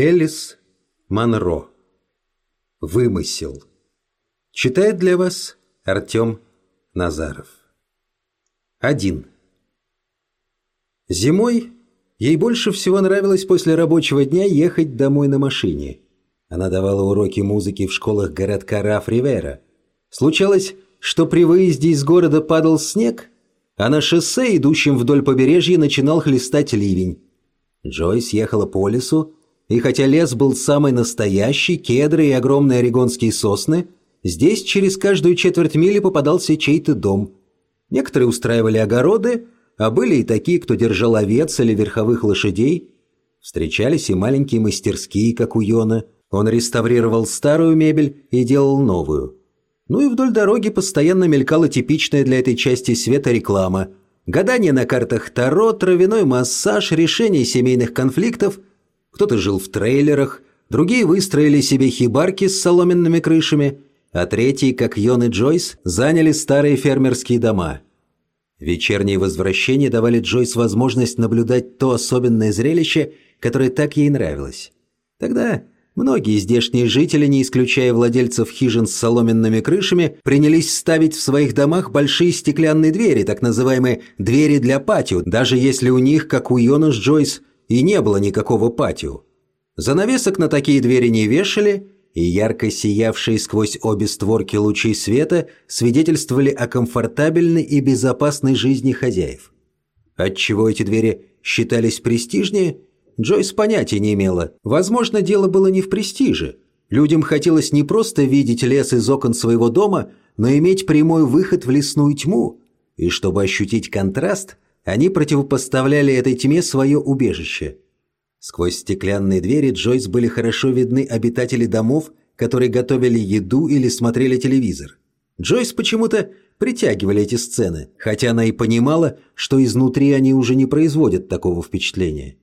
Элис Монро. Вымысел. Читает для вас Артем Назаров. 1. Зимой ей больше всего нравилось после рабочего дня ехать домой на машине. Она давала уроки музыки в школах городка Раф-Ривера. Случалось, что при выезде из города падал снег, а на шоссе, идущем вдоль побережья, начинал хлестать ливень. Джойс ехала по лесу, и хотя лес был самый настоящий, кедры и огромные орегонские сосны, здесь через каждую четверть мили попадался чей-то дом. Некоторые устраивали огороды, а были и такие, кто держал овец или верховых лошадей. Встречались и маленькие мастерские, как у Йона. Он реставрировал старую мебель и делал новую. Ну и вдоль дороги постоянно мелькала типичная для этой части света реклама. Гадание на картах Таро, травяной массаж, решение семейных конфликтов – кто-то жил в трейлерах, другие выстроили себе хибарки с соломенными крышами, а третьи, как Йон и Джойс, заняли старые фермерские дома. Вечерние возвращения давали Джойс возможность наблюдать то особенное зрелище, которое так ей нравилось. Тогда многие здешние жители, не исключая владельцев хижин с соломенными крышами, принялись ставить в своих домах большие стеклянные двери, так называемые «двери для патио», даже если у них, как у Йона с Джойс, и не было никакого патио. Занавесок на такие двери не вешали, и ярко сиявшие сквозь обе створки лучи света свидетельствовали о комфортабельной и безопасной жизни хозяев. Отчего эти двери считались престижнее, Джойс понятия не имела. Возможно, дело было не в престиже. Людям хотелось не просто видеть лес из окон своего дома, но иметь прямой выход в лесную тьму. И чтобы ощутить контраст – они противопоставляли этой тьме свое убежище. Сквозь стеклянные двери Джойс были хорошо видны обитатели домов, которые готовили еду или смотрели телевизор. Джойс почему-то притягивали эти сцены, хотя она и понимала, что изнутри они уже не производят такого впечатления.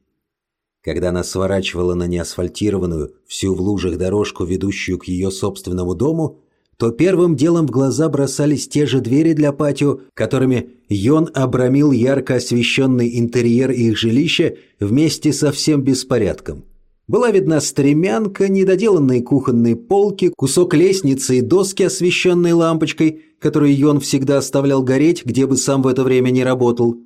Когда она сворачивала на неасфальтированную, всю в лужах дорожку, ведущую к ее собственному дому, то первым делом в глаза бросались те же двери для патио, которыми Йон обрамил ярко освещенный интерьер их жилища вместе со всем беспорядком. Была видна стремянка, недоделанные кухонные полки, кусок лестницы и доски, освещенные лампочкой, которую Йон всегда оставлял гореть, где бы сам в это время не работал.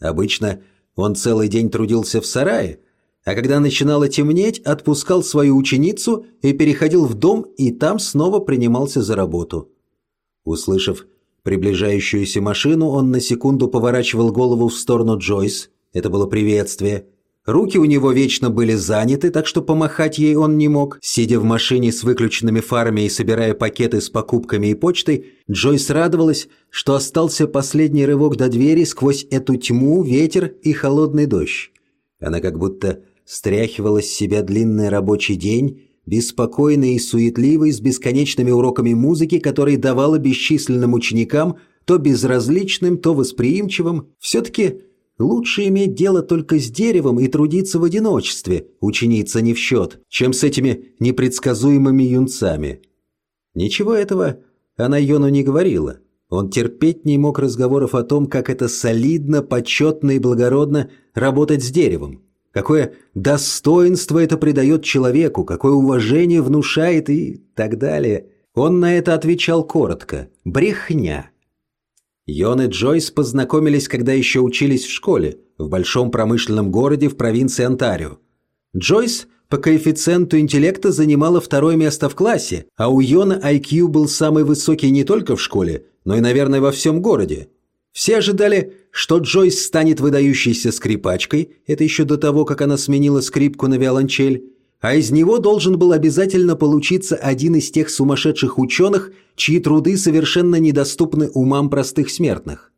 Обычно он целый день трудился в сарае, а когда начинало темнеть, отпускал свою ученицу и переходил в дом, и там снова принимался за работу. Услышав приближающуюся машину, он на секунду поворачивал голову в сторону Джойс. Это было приветствие. Руки у него вечно были заняты, так что помахать ей он не мог. Сидя в машине с выключенными фарами и собирая пакеты с покупками и почтой, Джойс радовалась, что остался последний рывок до двери сквозь эту тьму, ветер и холодный дождь. Она как будто стряхивала с себя длинный рабочий день, беспокойный и суетливый, с бесконечными уроками музыки, которые давала бесчисленным ученикам, то безразличным, то восприимчивым, все-таки лучше иметь дело только с деревом и трудиться в одиночестве, ученица не в счет, чем с этими непредсказуемыми юнцами. Ничего этого она Йону не говорила. Он терпеть не мог разговоров о том, как это солидно, почетно и благородно работать с деревом. Какое достоинство это придает человеку, какое уважение внушает и так далее. Он на это отвечал коротко. Брехня. Йон и Джойс познакомились, когда еще учились в школе, в большом промышленном городе в провинции Онтарио. Джойс по коэффициенту интеллекта занимала второе место в классе, а у Йона IQ был самый высокий не только в школе, но и, наверное, во всем городе. Все ожидали, что Джойс станет выдающейся скрипачкой, это еще до того, как она сменила скрипку на виолончель, а из него должен был обязательно получиться один из тех сумасшедших ученых, чьи труды совершенно недоступны умам простых смертных.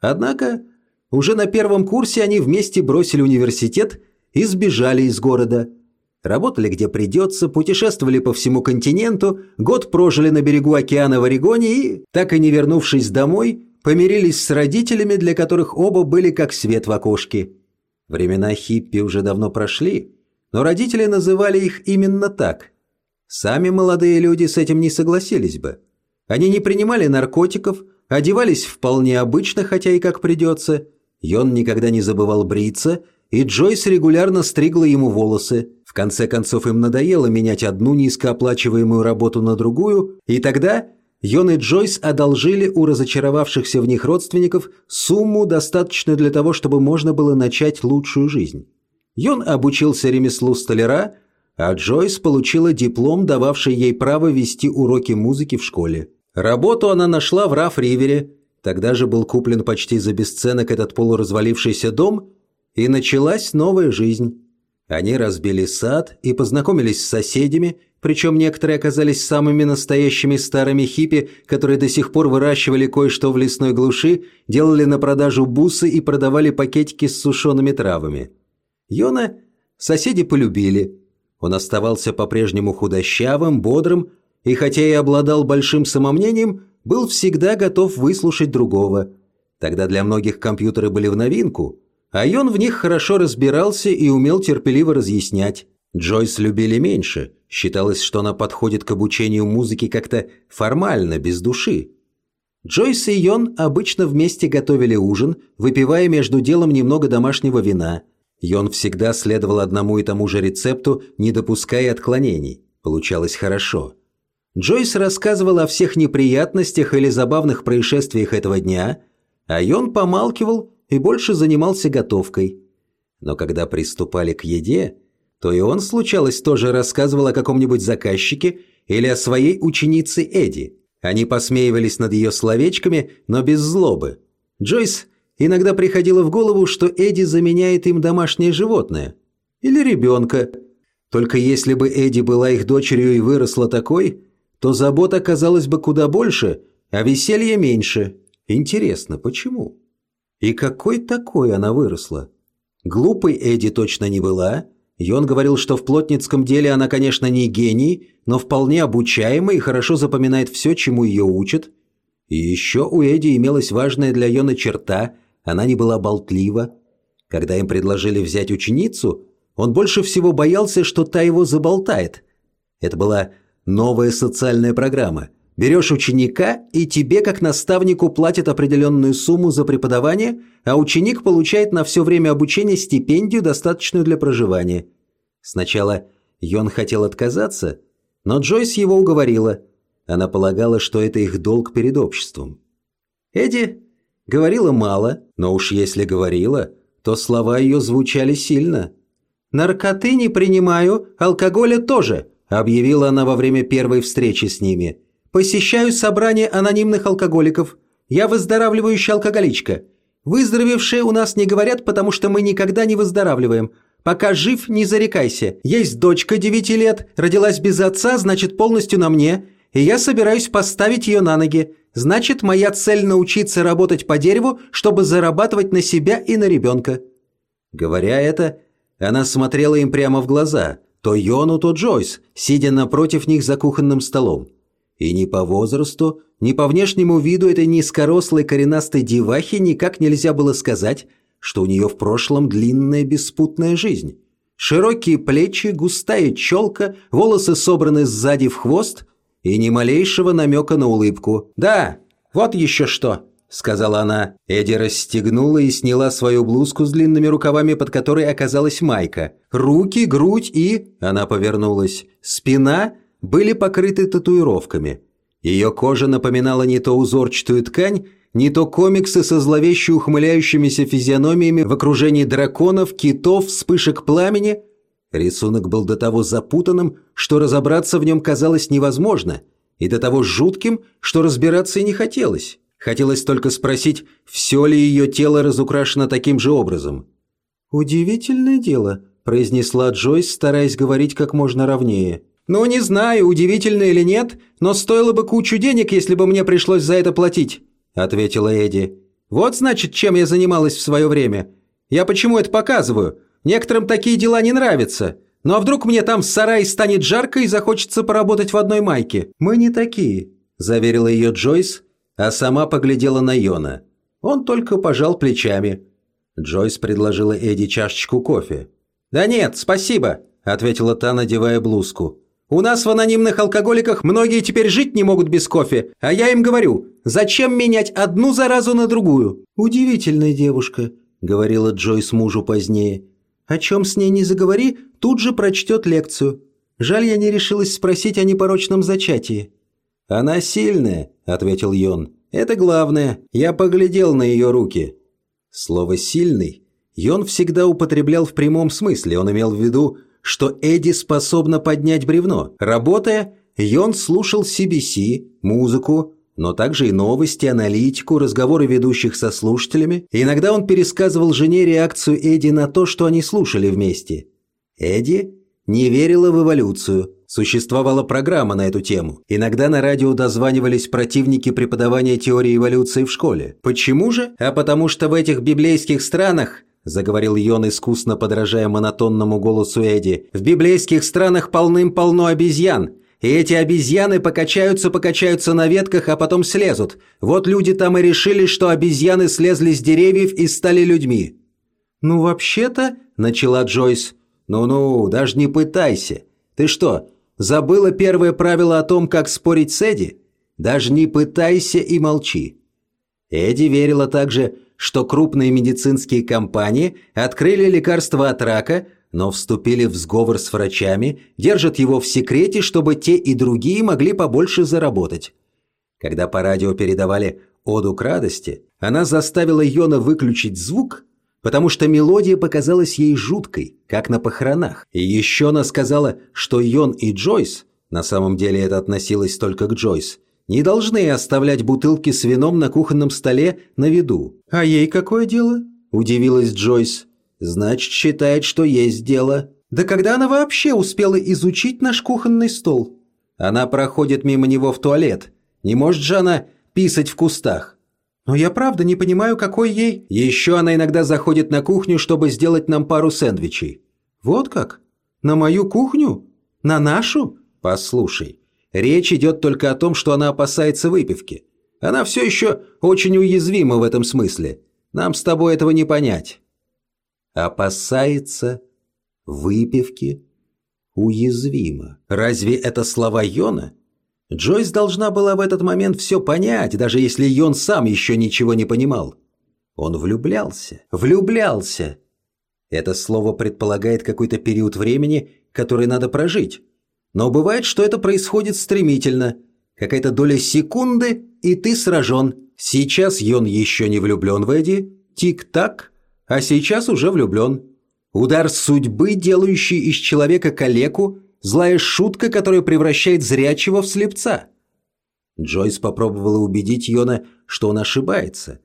Однако уже на первом курсе они вместе бросили университет и сбежали из города. Работали где придется, путешествовали по всему континенту, год прожили на берегу океана в Орегоне и, так и не вернувшись домой, помирились с родителями, для которых оба были как свет в окошке. Времена хиппи уже давно прошли, но родители называли их именно так. Сами молодые люди с этим не согласились бы. Они не принимали наркотиков, одевались вполне обычно, хотя и как придется. Йон никогда не забывал бриться и Джойс регулярно стригла ему волосы. В конце концов им надоело менять одну низкооплачиваемую работу на другую, и тогда Йон и Джойс одолжили у разочаровавшихся в них родственников сумму, достаточную для того, чтобы можно было начать лучшую жизнь. Йон обучился ремеслу столяра, а Джойс получила диплом, дававший ей право вести уроки музыки в школе. Работу она нашла в Раф-Ривере, тогда же был куплен почти за бесценок этот полуразвалившийся дом, и началась новая жизнь. Они разбили сад и познакомились с соседями, причем некоторые оказались самыми настоящими старыми хиппи, которые до сих пор выращивали кое-что в лесной глуши, делали на продажу бусы и продавали пакетики с сушеными травами. Йона соседи полюбили. Он оставался по-прежнему худощавым, бодрым, и хотя и обладал большим самомнением, был всегда готов выслушать другого. Тогда для многих компьютеры были в новинку, а Йон в них хорошо разбирался и умел терпеливо разъяснять. Джойс любили меньше, считалось, что она подходит к обучению музыки как-то формально, без души. Джойс и Йон обычно вместе готовили ужин, выпивая между делом немного домашнего вина. Йон всегда следовал одному и тому же рецепту, не допуская отклонений. Получалось хорошо. Джойс рассказывала о всех неприятностях или забавных происшествиях этого дня, а Йон помалкивал и больше занимался готовкой. Но когда приступали к еде, то и он, случалось, тоже рассказывал о каком-нибудь заказчике или о своей ученице Эдди. Они посмеивались над ее словечками, но без злобы. Джойс иногда приходило в голову, что Эдди заменяет им домашнее животное. Или ребенка. Только если бы Эдди была их дочерью и выросла такой, то забот оказалось бы куда больше, а веселья меньше. Интересно, почему? И какой такой она выросла? Глупой Эдди точно не была. Йон говорил, что в плотницком деле она, конечно, не гений, но вполне обучаемый и хорошо запоминает все, чему ее учат. И еще у Эдди имелась важная для Йона черта – она не была болтлива. Когда им предложили взять ученицу, он больше всего боялся, что та его заболтает. Это была Новая социальная программа. Берешь ученика, и тебе, как наставнику, платят определенную сумму за преподавание, а ученик получает на все время обучения стипендию, достаточную для проживания. Сначала Йон хотел отказаться, но Джойс его уговорила. Она полагала, что это их долг перед обществом. Эдди говорила мало, но уж если говорила, то слова ее звучали сильно. «Наркоты не принимаю, алкоголя тоже», объявила она во время первой встречи с ними. «Посещаю собрание анонимных алкоголиков. Я выздоравливающая алкоголичка. Выздоровевшие у нас не говорят, потому что мы никогда не выздоравливаем. Пока жив, не зарекайся. Есть дочка девяти лет, родилась без отца, значит, полностью на мне, и я собираюсь поставить ее на ноги. Значит, моя цель научиться работать по дереву, чтобы зарабатывать на себя и на ребенка». Говоря это, она смотрела им прямо в глаза – то Йону, то Джойс, сидя напротив них за кухонным столом. И ни по возрасту, ни по внешнему виду этой низкорослой коренастой девахи никак нельзя было сказать, что у нее в прошлом длинная беспутная жизнь. Широкие плечи, густая челка, волосы собраны сзади в хвост и ни малейшего намека на улыбку. «Да, вот еще что!» сказала она. Эдди расстегнула и сняла свою блузку с длинными рукавами, под которой оказалась майка. Руки, грудь и... Она повернулась. Спина были покрыты татуировками. Ее кожа напоминала не то узорчатую ткань, не то комиксы со зловеще ухмыляющимися физиономиями в окружении драконов, китов, вспышек пламени. Рисунок был до того запутанным, что разобраться в нем казалось невозможно, и до того жутким, что разбираться и не хотелось. Хотелось только спросить, все ли ее тело разукрашено таким же образом. «Удивительное дело», – произнесла Джойс, стараясь говорить как можно ровнее. «Ну, не знаю, удивительно или нет, но стоило бы кучу денег, если бы мне пришлось за это платить», – ответила Эдди. «Вот, значит, чем я занималась в свое время. Я почему это показываю? Некоторым такие дела не нравятся. Ну а вдруг мне там в сарае станет жарко и захочется поработать в одной майке?» «Мы не такие», – заверила ее Джойс, а сама поглядела на Йона. Он только пожал плечами. Джойс предложила Эдди чашечку кофе. «Да нет, спасибо», – ответила та, надевая блузку. «У нас в анонимных алкоголиках многие теперь жить не могут без кофе, а я им говорю, зачем менять одну заразу на другую?» «Удивительная девушка», – говорила Джойс мужу позднее. О чем с ней не заговори, тут же прочтет лекцию. Жаль, я не решилась спросить о непорочном зачатии». «Она сильная», — ответил Йон. «Это главное. Я поглядел на ее руки». Слово «сильный» Йон всегда употреблял в прямом смысле. Он имел в виду, что Эдди способна поднять бревно. Работая, Йон слушал CBC, музыку, но также и новости, аналитику, разговоры ведущих со слушателями. Иногда он пересказывал жене реакцию Эдди на то, что они слушали вместе. Эдди не верила в эволюцию. Существовала программа на эту тему. Иногда на радио дозванивались противники преподавания теории эволюции в школе. Почему же? А потому что в этих библейских странах заговорил Йон, искусно подражая монотонному голосу Эдди. «В библейских странах полным-полно обезьян. И эти обезьяны покачаются-покачаются на ветках, а потом слезут. Вот люди там и решили, что обезьяны слезли с деревьев и стали людьми». «Ну, вообще-то...» – начала Джойс. «Ну-ну, даже не пытайся. Ты что, забыла первое правило о том, как спорить с Эдди? Даже не пытайся и молчи». Эдди верила также, что крупные медицинские компании открыли лекарство от рака, но вступили в сговор с врачами, держат его в секрете, чтобы те и другие могли побольше заработать. Когда по радио передавали «Оду к радости», она заставила Йона выключить звук, потому что мелодия показалась ей жуткой, как на похоронах. И еще она сказала, что Йон и Джойс, на самом деле это относилось только к Джойс, не должны оставлять бутылки с вином на кухонном столе на виду. «А ей какое дело?» – удивилась Джойс. «Значит, считает, что есть дело». «Да когда она вообще успела изучить наш кухонный стол?» «Она проходит мимо него в туалет. Не может же она писать в кустах?» «Но я правда не понимаю, какой ей...» «Еще она иногда заходит на кухню, чтобы сделать нам пару сэндвичей». «Вот как? На мою кухню? На нашу?» «Послушай, речь идет только о том, что она опасается выпивки. Она все еще очень уязвима в этом смысле. Нам с тобой этого не понять». «Опасается выпивки? Уязвима. Разве это слова Йона?» Джойс должна была в этот момент все понять, даже если Йон сам еще ничего не понимал. Он влюблялся. Влюблялся. Это слово предполагает какой-то период времени, который надо прожить. Но бывает, что это происходит стремительно. Какая-то доля секунды, и ты сражен. Сейчас Йон еще не влюблен в Эдди. Тик-так. А сейчас уже влюблен. Удар судьбы, делающий из человека калеку, Злая шутка, которая превращает зрячего в слепца. Джойс попробовала убедить Йона, что он ошибается.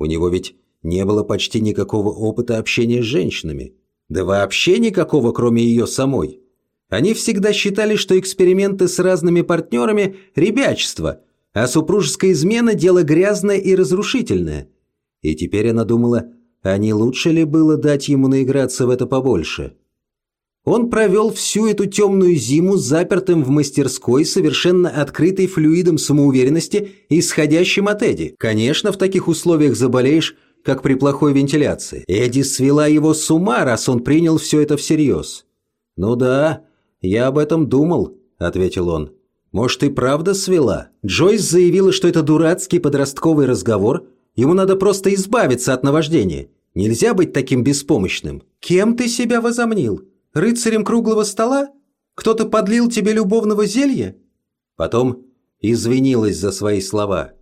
У него ведь не было почти никакого опыта общения с женщинами. Да вообще никакого, кроме ее самой. Они всегда считали, что эксперименты с разными партнерами – ребячество, а супружеская измена – дело грязное и разрушительное. И теперь она думала, а не лучше ли было дать ему наиграться в это побольше? Он провел всю эту темную зиму запертым в мастерской, совершенно открытой флюидом самоуверенности, исходящим от Эдди. Конечно, в таких условиях заболеешь, как при плохой вентиляции. Эдди свела его с ума, раз он принял все это всерьез. «Ну да, я об этом думал», — ответил он. «Может, и правда свела?» Джойс заявила, что это дурацкий подростковый разговор. Ему надо просто избавиться от наваждения. Нельзя быть таким беспомощным. «Кем ты себя возомнил?» Рыцарем круглого стола? Кто-то подлил тебе любовного зелья?» Потом извинилась за свои слова.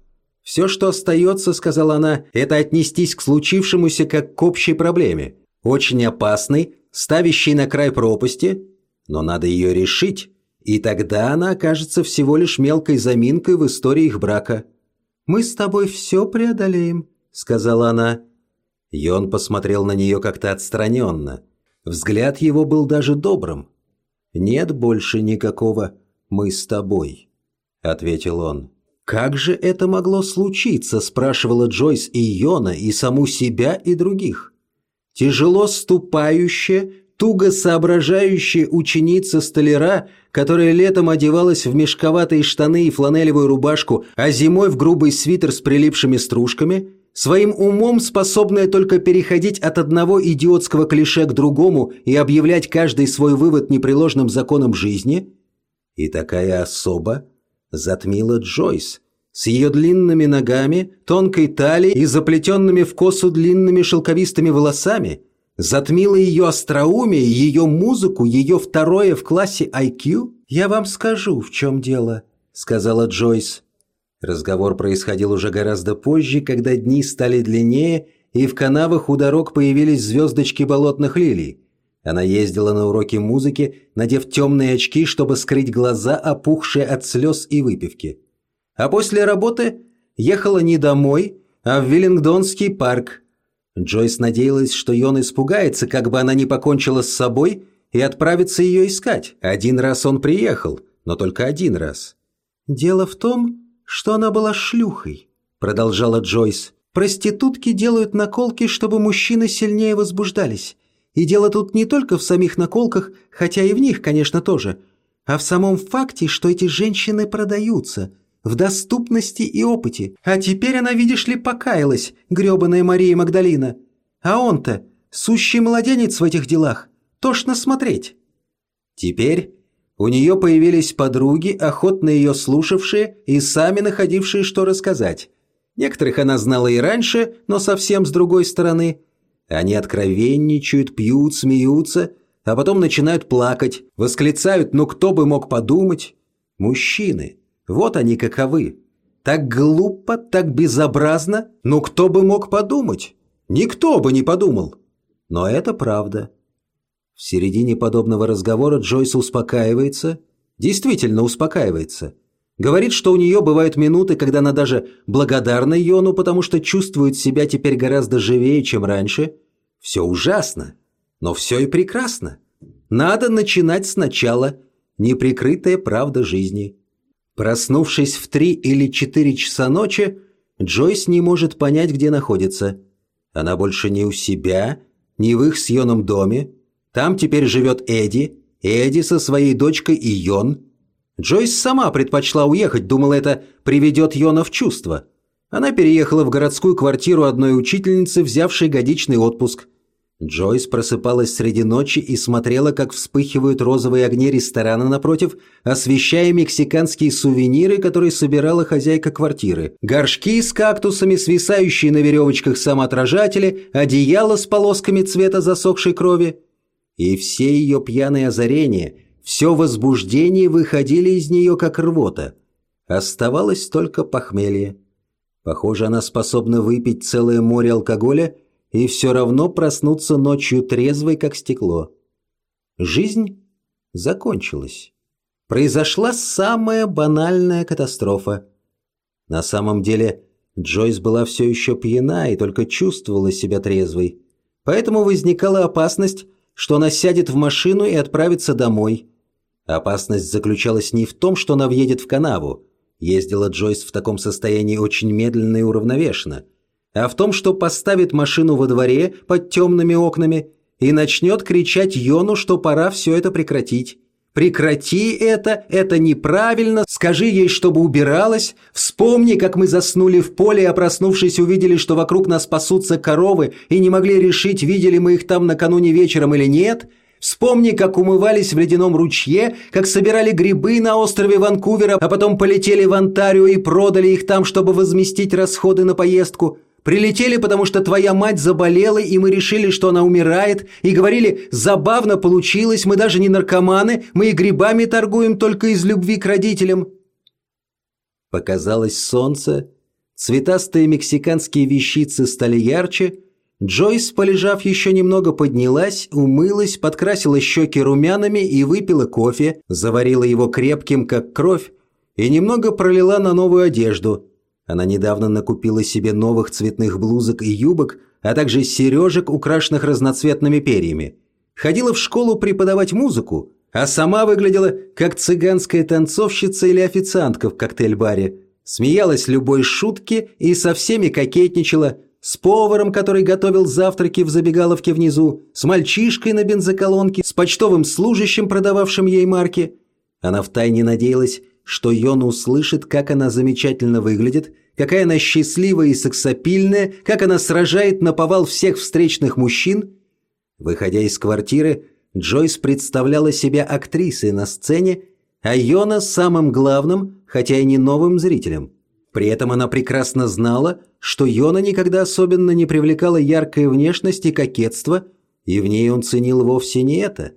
«Все, что остается, — сказала она, — это отнестись к случившемуся как к общей проблеме, очень опасной, ставящей на край пропасти, но надо ее решить, и тогда она окажется всего лишь мелкой заминкой в истории их брака». «Мы с тобой все преодолеем», — сказала она. И он посмотрел на нее как-то отстраненно — Взгляд его был даже добрым. «Нет больше никакого «мы с тобой», — ответил он. «Как же это могло случиться?» – спрашивала Джойс и Йона, и саму себя, и других. Тяжело ступающая, туго соображающая ученица столяра, которая летом одевалась в мешковатые штаны и фланелевую рубашку, а зимой в грубый свитер с прилипшими стружками – своим умом способная только переходить от одного идиотского клише к другому и объявлять каждый свой вывод непреложным законом жизни? И такая особа затмила Джойс с ее длинными ногами, тонкой талией и заплетенными в косу длинными шелковистыми волосами, Затмило ее остроумие, ее музыку, ее второе в классе IQ? «Я вам скажу, в чем дело», — сказала Джойс. Разговор происходил уже гораздо позже, когда дни стали длиннее, и в канавах у дорог появились звездочки болотных лилий. Она ездила на уроки музыки, надев темные очки, чтобы скрыть глаза, опухшие от слез и выпивки. А после работы ехала не домой, а в Виллингдонский парк. Джойс надеялась, что Йон испугается, как бы она не покончила с собой, и отправится ее искать. Один раз он приехал, но только один раз. «Дело в том, что она была шлюхой», — продолжала Джойс. «Проститутки делают наколки, чтобы мужчины сильнее возбуждались. И дело тут не только в самих наколках, хотя и в них, конечно, тоже, а в самом факте, что эти женщины продаются, в доступности и опыте. А теперь она, видишь ли, покаялась, грёбаная Мария Магдалина. А он-то, сущий младенец в этих делах, тошно смотреть. Теперь у нее появились подруги, охотно ее слушавшие и сами находившие, что рассказать. Некоторых она знала и раньше, но совсем с другой стороны – они откровенничают, пьют, смеются, а потом начинают плакать, восклицают «ну кто бы мог подумать?» Мужчины, вот они каковы. Так глупо, так безобразно, ну кто бы мог подумать? Никто бы не подумал. Но это правда. В середине подобного разговора Джойс успокаивается, действительно успокаивается. Говорит, что у нее бывают минуты, когда она даже благодарна Йону, потому что чувствует себя теперь гораздо живее, чем раньше. Все ужасно, но все и прекрасно. Надо начинать сначала. Неприкрытая правда жизни. Проснувшись в три или четыре часа ночи, Джойс не может понять, где находится. Она больше не у себя, не в их с Йоном доме. Там теперь живет Эдди, Эдди со своей дочкой и Йон – Джойс сама предпочла уехать, думала, это приведет Йона в чувство. Она переехала в городскую квартиру одной учительницы, взявшей годичный отпуск. Джойс просыпалась среди ночи и смотрела, как вспыхивают розовые огни ресторана напротив, освещая мексиканские сувениры, которые собирала хозяйка квартиры. Горшки с кактусами, свисающие на веревочках самоотражатели, одеяло с полосками цвета засохшей крови. И все ее пьяные озарения – все возбуждение выходили из нее как рвота. Оставалось только похмелье. Похоже, она способна выпить целое море алкоголя и все равно проснуться ночью трезвой, как стекло. Жизнь закончилась. Произошла самая банальная катастрофа. На самом деле Джойс была все еще пьяна и только чувствовала себя трезвой. Поэтому возникала опасность, что она сядет в машину и отправится домой – Опасность заключалась не в том, что она въедет в канаву. Ездила Джойс в таком состоянии очень медленно и уравновешенно. А в том, что поставит машину во дворе под темными окнами и начнет кричать Йону, что пора все это прекратить. «Прекрати это, это неправильно, скажи ей, чтобы убиралась, вспомни, как мы заснули в поле, а проснувшись увидели, что вокруг нас пасутся коровы и не могли решить, видели мы их там накануне вечером или нет», Вспомни, как умывались в ледяном ручье, как собирали грибы на острове Ванкувера, а потом полетели в Онтарио и продали их там, чтобы возместить расходы на поездку. Прилетели, потому что твоя мать заболела, и мы решили, что она умирает, и говорили, забавно получилось, мы даже не наркоманы, мы и грибами торгуем только из любви к родителям. Показалось солнце, цветастые мексиканские вещицы стали ярче – Джойс, полежав еще немного, поднялась, умылась, подкрасила щеки румянами и выпила кофе, заварила его крепким, как кровь, и немного пролила на новую одежду. Она недавно накупила себе новых цветных блузок и юбок, а также сережек, украшенных разноцветными перьями. Ходила в школу преподавать музыку, а сама выглядела как цыганская танцовщица или официантка в коктейль-баре. Смеялась любой шутке и со всеми кокетничала – с поваром, который готовил завтраки в забегаловке внизу, с мальчишкой на бензоколонке, с почтовым служащим, продававшим ей марки. Она втайне надеялась, что Йона услышит, как она замечательно выглядит, какая она счастливая и сексапильная, как она сражает на повал всех встречных мужчин. Выходя из квартиры, Джойс представляла себя актрисой на сцене, а Йона самым главным, хотя и не новым зрителем – при этом она прекрасно знала, что Йона никогда особенно не привлекала яркая внешность и кокетство, и в ней он ценил вовсе не это.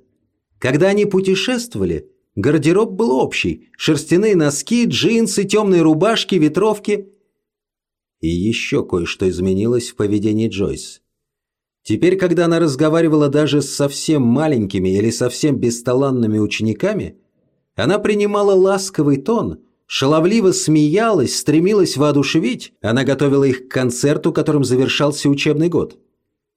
Когда они путешествовали, гардероб был общий – шерстяные носки, джинсы, темные рубашки, ветровки. И еще кое-что изменилось в поведении Джойс. Теперь, когда она разговаривала даже с совсем маленькими или совсем бесталанными учениками, она принимала ласковый тон, шаловливо смеялась, стремилась воодушевить, она готовила их к концерту, которым завершался учебный год.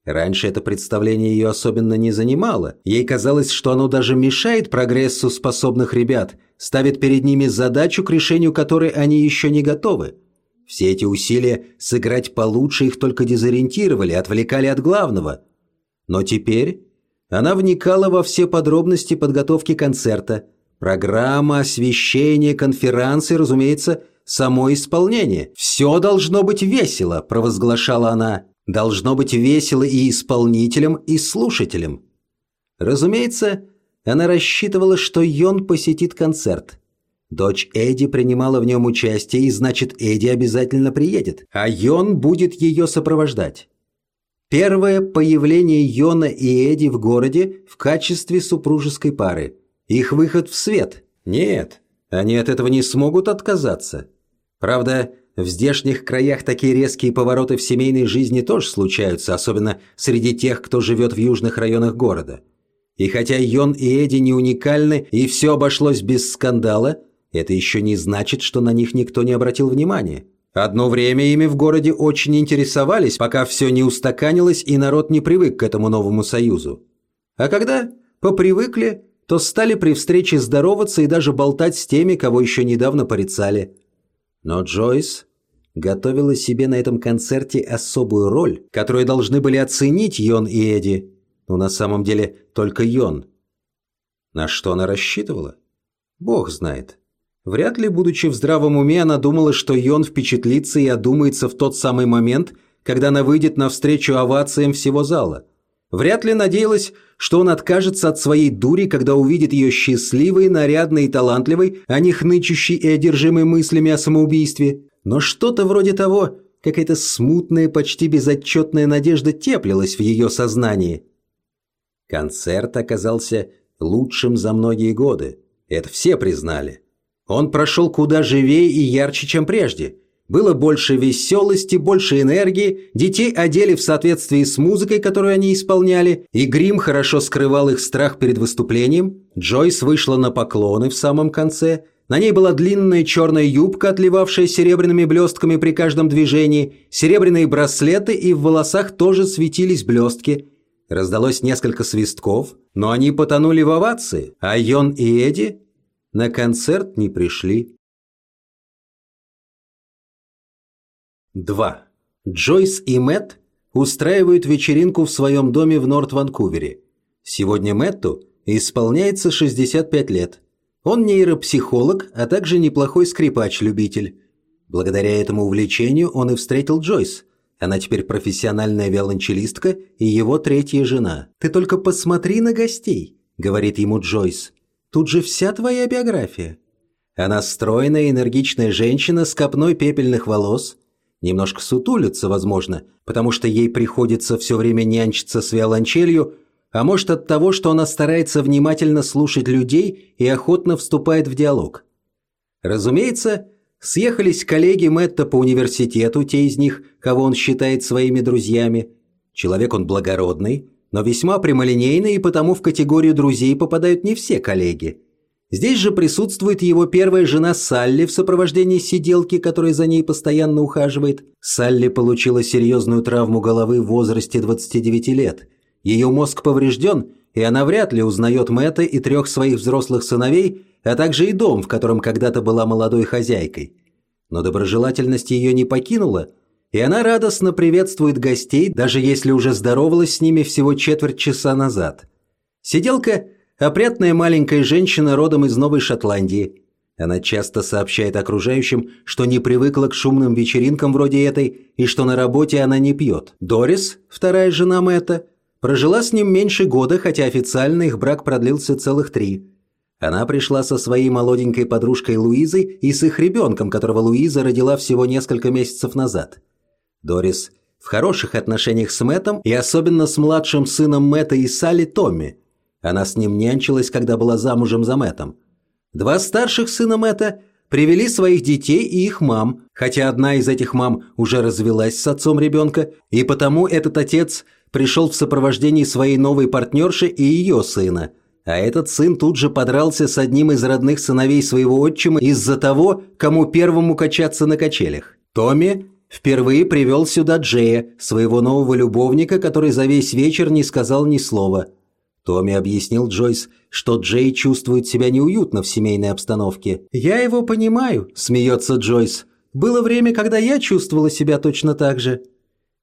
Раньше это представление ее особенно не занимало. Ей казалось, что оно даже мешает прогрессу способных ребят, ставит перед ними задачу, к решению которой они еще не готовы. Все эти усилия сыграть получше их только дезориентировали, отвлекали от главного. Но теперь она вникала во все подробности подготовки концерта, программа, освещение, конференции, разумеется, само исполнение. «Все должно быть весело», – провозглашала она. «Должно быть весело и исполнителям, и слушателям». Разумеется, она рассчитывала, что Йон посетит концерт. Дочь Эдди принимала в нем участие, и значит, Эдди обязательно приедет, а Йон будет ее сопровождать. Первое появление Йона и Эдди в городе в качестве супружеской пары. Их выход в свет. Нет, они от этого не смогут отказаться. Правда, в здешних краях такие резкие повороты в семейной жизни тоже случаются, особенно среди тех, кто живет в южных районах города. И хотя Йон и Эдди не уникальны, и все обошлось без скандала – это еще не значит, что на них никто не обратил внимания. Одно время ими в городе очень интересовались, пока все не устаканилось и народ не привык к этому новому союзу. А когда попривыкли, то стали при встрече здороваться и даже болтать с теми, кого еще недавно порицали. Но Джойс готовила себе на этом концерте особую роль, которую должны были оценить Йон и Эдди. Но на самом деле только Йон. На что она рассчитывала? Бог знает. Вряд ли, будучи в здравом уме, она думала, что Йон впечатлится и одумается в тот самый момент, когда она выйдет навстречу овациям всего зала. Вряд ли надеялась, что он откажется от своей дури, когда увидит ее счастливой, нарядной и талантливой, а не хнычущей и одержимой мыслями о самоубийстве. Но что-то вроде того, какая-то смутная, почти безотчетная надежда теплилась в ее сознании. Концерт оказался лучшим за многие годы. Это все признали. Он прошел куда живее и ярче, чем прежде. Было больше веселости, больше энергии, детей одели в соответствии с музыкой, которую они исполняли, и грим хорошо скрывал их страх перед выступлением. Джойс вышла на поклоны в самом конце. На ней была длинная черная юбка, отливавшая серебряными блестками при каждом движении, серебряные браслеты, и в волосах тоже светились блестки. Раздалось несколько свистков, но они потонули в овации, а Йон и Эдди на концерт не пришли. 2. Джойс и Мэтт устраивают вечеринку в своем доме в Норт-Ванкувере. Сегодня Мэтту исполняется 65 лет. Он нейропсихолог, а также неплохой скрипач-любитель. Благодаря этому увлечению он и встретил Джойс. Она теперь профессиональная виолончелистка и его третья жена. «Ты только посмотри на гостей», — говорит ему Джойс. Тут же вся твоя биография. Она стройная, энергичная женщина с копной пепельных волос. Немножко сутулится, возможно, потому что ей приходится все время нянчиться с виолончелью, а может от того, что она старается внимательно слушать людей и охотно вступает в диалог. Разумеется, съехались коллеги Мэтта по университету, те из них, кого он считает своими друзьями. Человек он благородный, но весьма прямолинейный, и потому в категорию друзей попадают не все коллеги. Здесь же присутствует его первая жена Салли в сопровождении сиделки, которая за ней постоянно ухаживает. Салли получила серьезную травму головы в возрасте 29 лет. Ее мозг поврежден, и она вряд ли узнает Мэтта и трех своих взрослых сыновей, а также и дом, в котором когда-то была молодой хозяйкой. Но доброжелательность ее не покинула – и она радостно приветствует гостей, даже если уже здоровалась с ними всего четверть часа назад. Сиделка – опрятная маленькая женщина родом из Новой Шотландии. Она часто сообщает окружающим, что не привыкла к шумным вечеринкам вроде этой и что на работе она не пьет. Дорис, вторая жена Мэтта, прожила с ним меньше года, хотя официально их брак продлился целых три. Она пришла со своей молоденькой подружкой Луизой и с их ребенком, которого Луиза родила всего несколько месяцев назад – Дорис в хороших отношениях с Мэттом и особенно с младшим сыном Мэтта и Салли Томми. Она с ним нянчилась, когда была замужем за Мэттом. Два старших сына Мэтта привели своих детей и их мам, хотя одна из этих мам уже развелась с отцом ребенка, и потому этот отец пришел в сопровождении своей новой партнерши и ее сына. А этот сын тут же подрался с одним из родных сыновей своего отчима из-за того, кому первому качаться на качелях. Томми впервые привел сюда Джея, своего нового любовника, который за весь вечер не сказал ни слова. Томми объяснил Джойс, что Джей чувствует себя неуютно в семейной обстановке. «Я его понимаю», – смеется Джойс. «Было время, когда я чувствовала себя точно так же».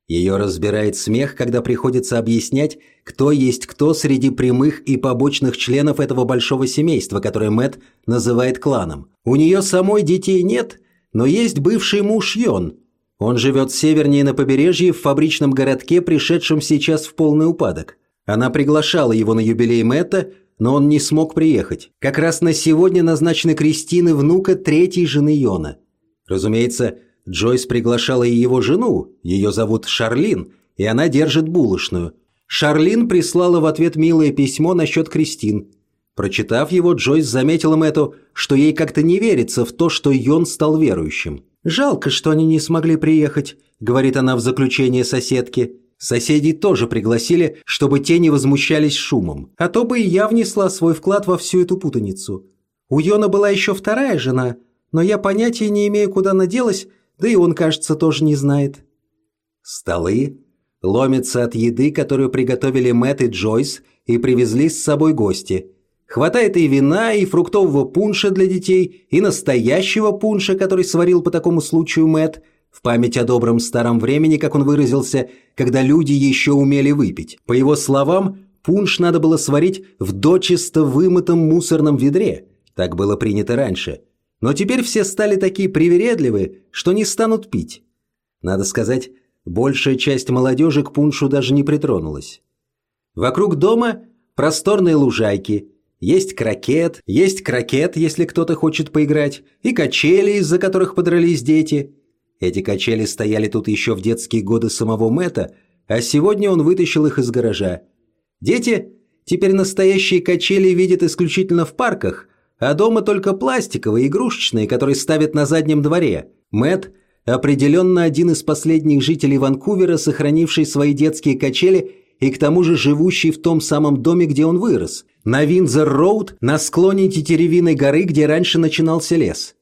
Ее разбирает смех, когда приходится объяснять, кто есть кто среди прямых и побочных членов этого большого семейства, которое Мэт называет кланом. У нее самой детей нет, но есть бывший муж Йон. Он живет севернее на побережье в фабричном городке, пришедшем сейчас в полный упадок. Она приглашала его на юбилей Мэтта, но он не смог приехать. Как раз на сегодня назначены Кристины, внука третьей жены Йона. Разумеется, Джойс приглашала и его жену, ее зовут Шарлин, и она держит булочную. Шарлин прислала в ответ милое письмо насчет Кристин. Прочитав его, Джойс заметила Мэтту, что ей как-то не верится в то, что Йон стал верующим. «Жалко, что они не смогли приехать», — говорит она в заключение соседки. Соседей тоже пригласили, чтобы те не возмущались шумом. А то бы и я внесла свой вклад во всю эту путаницу. У Йона была еще вторая жена, но я понятия не имею, куда она делась, да и он, кажется, тоже не знает. Столы ломятся от еды, которую приготовили Мэтт и Джойс и привезли с собой гости. Хватает и вина, и фруктового пунша для детей, и настоящего пунша, который сварил по такому случаю Мэтт, в память о добром старом времени, как он выразился, когда люди еще умели выпить. По его словам, пунш надо было сварить в дочисто вымытом мусорном ведре. Так было принято раньше. Но теперь все стали такие привередливые, что не станут пить. Надо сказать, большая часть молодежи к пуншу даже не притронулась. Вокруг дома просторные лужайки, есть крокет, есть крокет, если кто-то хочет поиграть, и качели, из-за которых подрались дети. Эти качели стояли тут еще в детские годы самого Мэтта, а сегодня он вытащил их из гаража. Дети теперь настоящие качели видят исключительно в парках, а дома только пластиковые, игрушечные, которые ставят на заднем дворе. Мэтт определенно один из последних жителей Ванкувера, сохранивший свои детские качели и к тому же живущий в том самом доме, где он вырос, на Винзер-Роуд, на склоне Тетеревиной горы, где раньше начинался лес.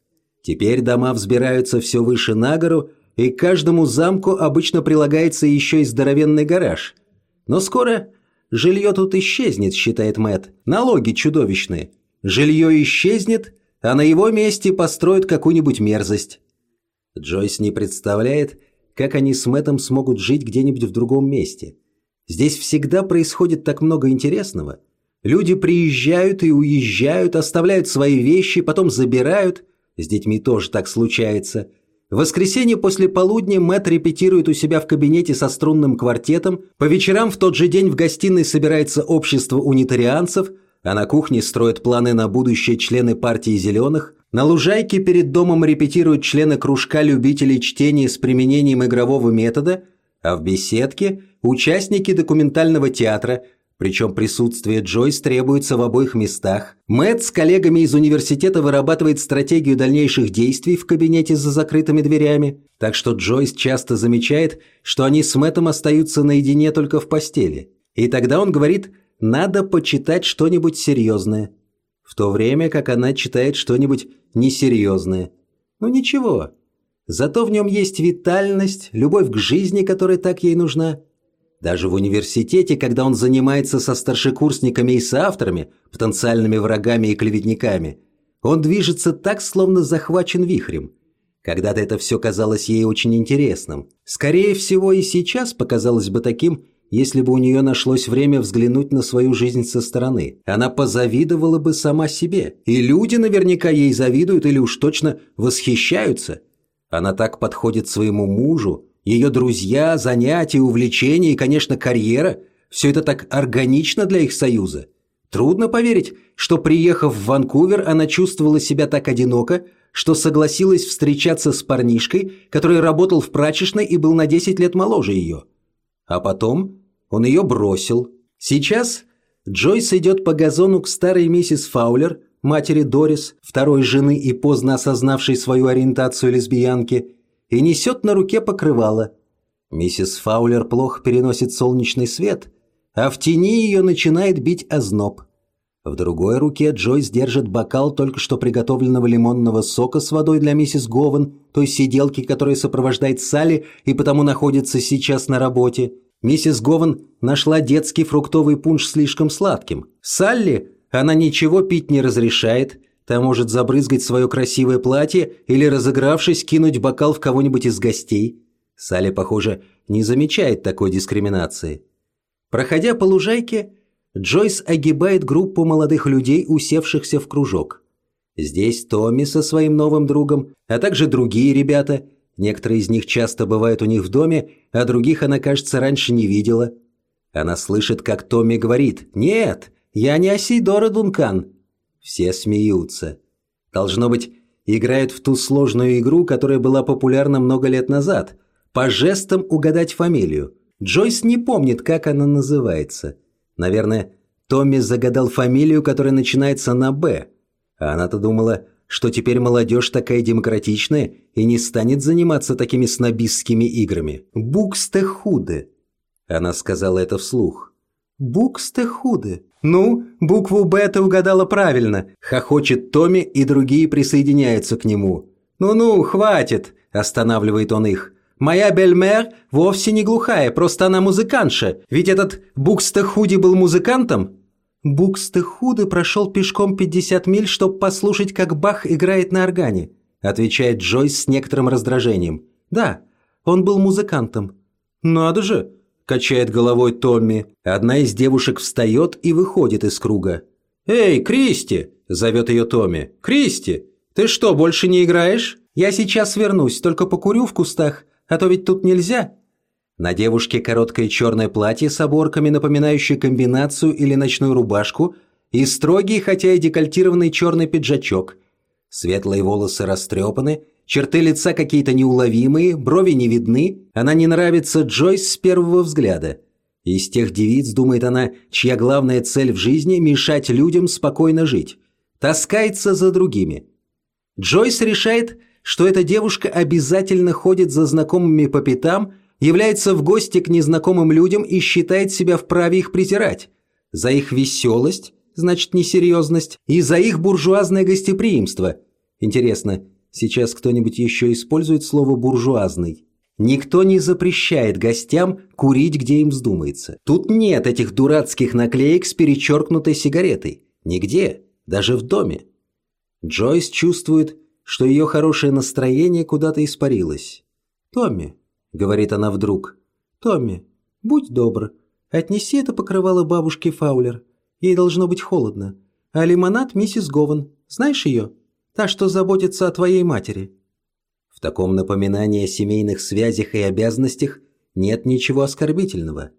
Теперь дома взбираются все выше на гору, и к каждому замку обычно прилагается еще и здоровенный гараж. Но скоро жилье тут исчезнет, считает Мэт. Налоги чудовищные – Жилье исчезнет, а на его месте построят какую-нибудь мерзость. Джойс не представляет, как они с Мэттом смогут жить где-нибудь в другом месте. Здесь всегда происходит так много интересного. Люди приезжают и уезжают, оставляют свои вещи, потом забирают. С детьми тоже так случается. В воскресенье после полудня Мэтт репетирует у себя в кабинете со струнным квартетом. По вечерам в тот же день в гостиной собирается общество унитарианцев – а на кухне строят планы на будущее члены партии «Зеленых», на лужайке перед домом репетируют члены кружка любителей чтения с применением игрового метода, а в беседке – участники документального театра, причем присутствие Джойс требуется в обоих местах. Мэтт с коллегами из университета вырабатывает стратегию дальнейших действий в кабинете за закрытыми дверями, так что Джойс часто замечает, что они с Мэттом остаются наедине только в постели. И тогда он говорит – надо почитать что-нибудь серьезное. В то время как она читает что-нибудь несерьезное. Ну ничего. Зато в нем есть витальность, любовь к жизни, которая так ей нужна. Даже в университете, когда он занимается со старшекурсниками и соавторами, потенциальными врагами и клеветниками, он движется так, словно захвачен вихрем. Когда-то это все казалось ей очень интересным. Скорее всего, и сейчас показалось бы таким, если бы у нее нашлось время взглянуть на свою жизнь со стороны. Она позавидовала бы сама себе. И люди наверняка ей завидуют или уж точно восхищаются. Она так подходит своему мужу, ее друзья, занятия, увлечения и, конечно, карьера – все это так органично для их союза. Трудно поверить, что, приехав в Ванкувер, она чувствовала себя так одиноко, что согласилась встречаться с парнишкой, который работал в прачечной и был на 10 лет моложе ее. А потом он ее бросил. Сейчас Джойс идет по газону к старой миссис Фаулер, матери Дорис, второй жены и поздно осознавшей свою ориентацию лесбиянки, и несет на руке покрывало. Миссис Фаулер плохо переносит солнечный свет, а в тени ее начинает бить озноб. В другой руке Джойс держит бокал только что приготовленного лимонного сока с водой для миссис Гован, той сиделки, которая сопровождает Салли и потому находится сейчас на работе. Миссис Гован нашла детский фруктовый пунш слишком сладким. Салли она ничего пить не разрешает, та может забрызгать свое красивое платье или, разыгравшись, кинуть бокал в кого-нибудь из гостей. Салли, похоже, не замечает такой дискриминации. Проходя по лужайке, Джойс огибает группу молодых людей, усевшихся в кружок. Здесь Томми со своим новым другом, а также другие ребята. Некоторые из них часто бывают у них в доме, а других она, кажется, раньше не видела. Она слышит, как Томми говорит «Нет, я не Асидора Дункан». Все смеются. Должно быть, играют в ту сложную игру, которая была популярна много лет назад. По жестам угадать фамилию. Джойс не помнит, как она называется – Наверное, Томми загадал фамилию, которая начинается на «Б». А она-то думала, что теперь молодежь такая демократичная и не станет заниматься такими снобистскими играми. «Букстехуде». Она сказала это вслух. «Букстехуде». «Ну, букву «Б» ты угадала правильно», – хохочет Томми, и другие присоединяются к нему. «Ну-ну, хватит», – останавливает он их. Моя Бельмер вовсе не глухая, просто она музыкантша. Ведь этот Букстехуди был музыкантом. Букстехуди прошел пешком 50 миль, чтобы послушать, как Бах играет на органе, отвечает Джойс с некоторым раздражением. Да, он был музыкантом. Надо же, качает головой Томми. Одна из девушек встает и выходит из круга. «Эй, Кристи!» – зовет ее Томми. «Кристи, ты что, больше не играешь?» «Я сейчас вернусь, только покурю в кустах, а то ведь тут нельзя». На девушке короткое черное платье с оборками, напоминающее комбинацию или ночную рубашку, и строгий, хотя и декольтированный черный пиджачок. Светлые волосы растрепаны, черты лица какие-то неуловимые, брови не видны. Она не нравится Джойс с первого взгляда. Из тех девиц, думает она, чья главная цель в жизни – мешать людям спокойно жить. Таскается за другими. Джойс решает – что эта девушка обязательно ходит за знакомыми по пятам, является в гости к незнакомым людям и считает себя вправе их презирать. За их веселость, значит несерьезность, и за их буржуазное гостеприимство. Интересно, сейчас кто-нибудь еще использует слово «буржуазный»? Никто не запрещает гостям курить, где им вздумается. Тут нет этих дурацких наклеек с перечеркнутой сигаретой. Нигде, даже в доме. Джойс чувствует, что ее хорошее настроение куда-то испарилось. «Томми», — говорит она вдруг, — «Томми, будь добр, отнеси это покрывало бабушке Фаулер. Ей должно быть холодно. А лимонад миссис Гован, знаешь ее? Та, что заботится о твоей матери». В таком напоминании о семейных связях и обязанностях нет ничего оскорбительного.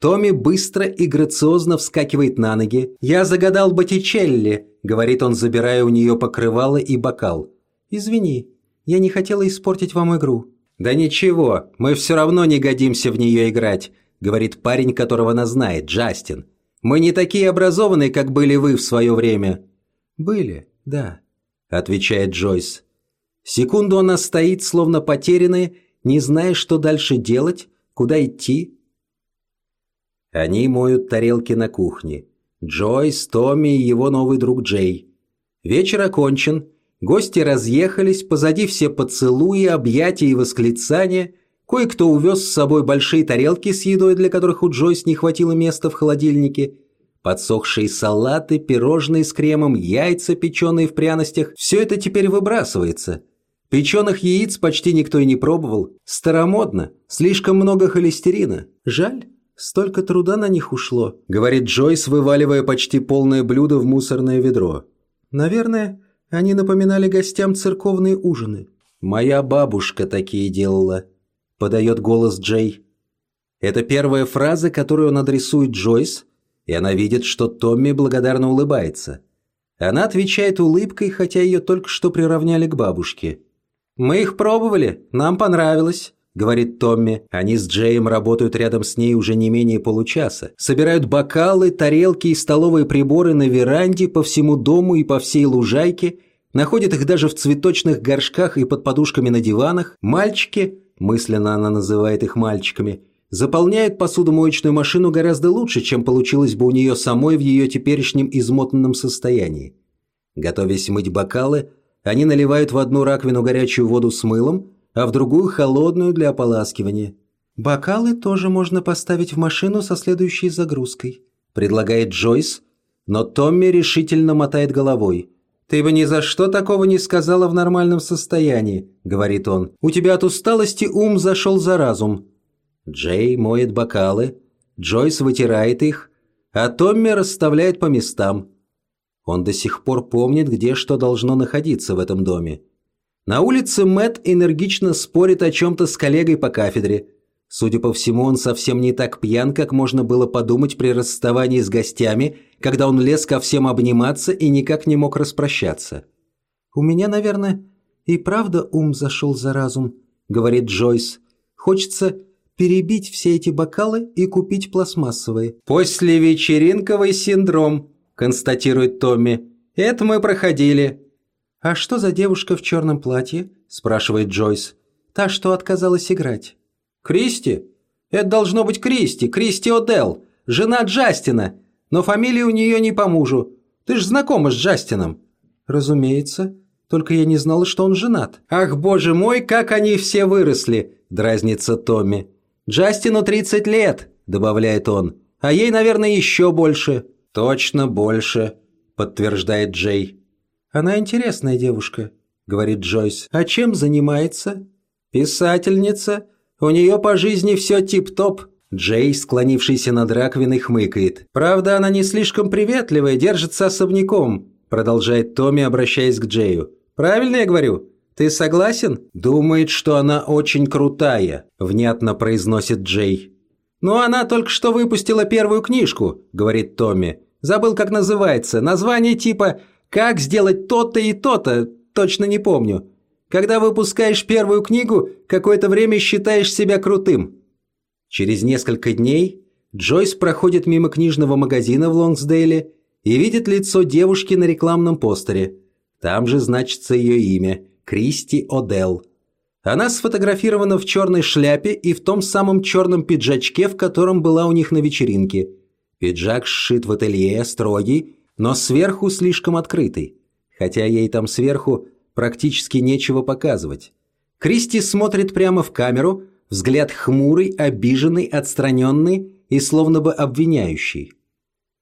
Томми быстро и грациозно вскакивает на ноги. «Я загадал Боттичелли», — говорит он, забирая у нее покрывало и бокал. «Извини, я не хотела испортить вам игру». «Да ничего, мы все равно не годимся в нее играть», — говорит парень, которого она знает, Джастин. «Мы не такие образованные, как были вы в свое время». «Были, да», — отвечает Джойс. Секунду она стоит, словно потерянная, не зная, что дальше делать, куда идти. Они моют тарелки на кухне. Джойс, Томми и его новый друг Джей. Вечер окончен, Гости разъехались, позади все поцелуи, объятия и восклицания. Кое-кто увез с собой большие тарелки с едой, для которых у Джойс не хватило места в холодильнике. Подсохшие салаты, пирожные с кремом, яйца, печеные в пряностях – все это теперь выбрасывается. Печеных яиц почти никто и не пробовал. Старомодно, слишком много холестерина. Жаль, столько труда на них ушло, говорит Джойс, вываливая почти полное блюдо в мусорное ведро. Наверное, они напоминали гостям церковные ужины. «Моя бабушка такие делала», – подает голос Джей. Это первая фраза, которую он адресует Джойс, и она видит, что Томми благодарно улыбается. Она отвечает улыбкой, хотя ее только что приравняли к бабушке. «Мы их пробовали, нам понравилось», — говорит Томми. Они с Джеем работают рядом с ней уже не менее получаса. Собирают бокалы, тарелки и столовые приборы на веранде по всему дому и по всей лужайке. Находят их даже в цветочных горшках и под подушками на диванах. Мальчики, мысленно она называет их мальчиками, заполняют посудомоечную машину гораздо лучше, чем получилось бы у нее самой в ее теперешнем измотанном состоянии. Готовясь мыть бокалы, они наливают в одну раковину горячую воду с мылом, а в другую холодную для ополаскивания. «Бокалы тоже можно поставить в машину со следующей загрузкой», предлагает Джойс, но Томми решительно мотает головой. «Ты бы ни за что такого не сказала в нормальном состоянии», — говорит он. «У тебя от усталости ум зашел за разум». Джей моет бокалы, Джойс вытирает их, а Томми расставляет по местам. Он до сих пор помнит, где что должно находиться в этом доме. На улице Мэт энергично спорит о чем-то с коллегой по кафедре. Судя по всему, он совсем не так пьян, как можно было подумать при расставании с гостями, когда он лез ко всем обниматься и никак не мог распрощаться. «У меня, наверное, и правда ум зашел за разум», — говорит Джойс. «Хочется перебить все эти бокалы и купить пластмассовые». «После вечеринковый синдром», констатирует Томми. «Это мы проходили». «А что за девушка в черном платье?» – спрашивает Джойс. «Та, что отказалась играть». «Кристи? Это должно быть Кристи, Кристи О'Делл, жена Джастина, но фамилия у нее не по мужу. Ты ж знакома с Джастином». «Разумеется. Только я не знала, что он женат». «Ах, боже мой, как они все выросли!» – дразнится Томми. «Джастину 30 лет», – добавляет он. «А ей, наверное, еще больше». «Точно больше», – подтверждает Джей. «Она интересная девушка», – говорит Джойс. «А чем занимается?» «Писательница. У нее по жизни все тип-топ». Джей, склонившийся над раковиной, хмыкает. «Правда, она не слишком приветливая, держится особняком», – продолжает Томми, обращаясь к Джею. «Правильно я говорю? Ты согласен?» «Думает, что она очень крутая», – внятно произносит Джей. «Ну, она только что выпустила первую книжку», – говорит Томми. Забыл, как называется. Название типа «Как сделать то-то и то-то», точно не помню. Когда выпускаешь первую книгу, какое-то время считаешь себя крутым. Через несколько дней Джойс проходит мимо книжного магазина в Лонгсдейле и видит лицо девушки на рекламном постере. Там же значится ее имя – Кристи О'Делл. Она сфотографирована в черной шляпе и в том самом черном пиджачке, в котором была у них на вечеринке – Пиджак сшит в ателье, строгий, но сверху слишком открытый. Хотя ей там сверху практически нечего показывать. Кристи смотрит прямо в камеру, взгляд хмурый, обиженный, отстраненный и словно бы обвиняющий.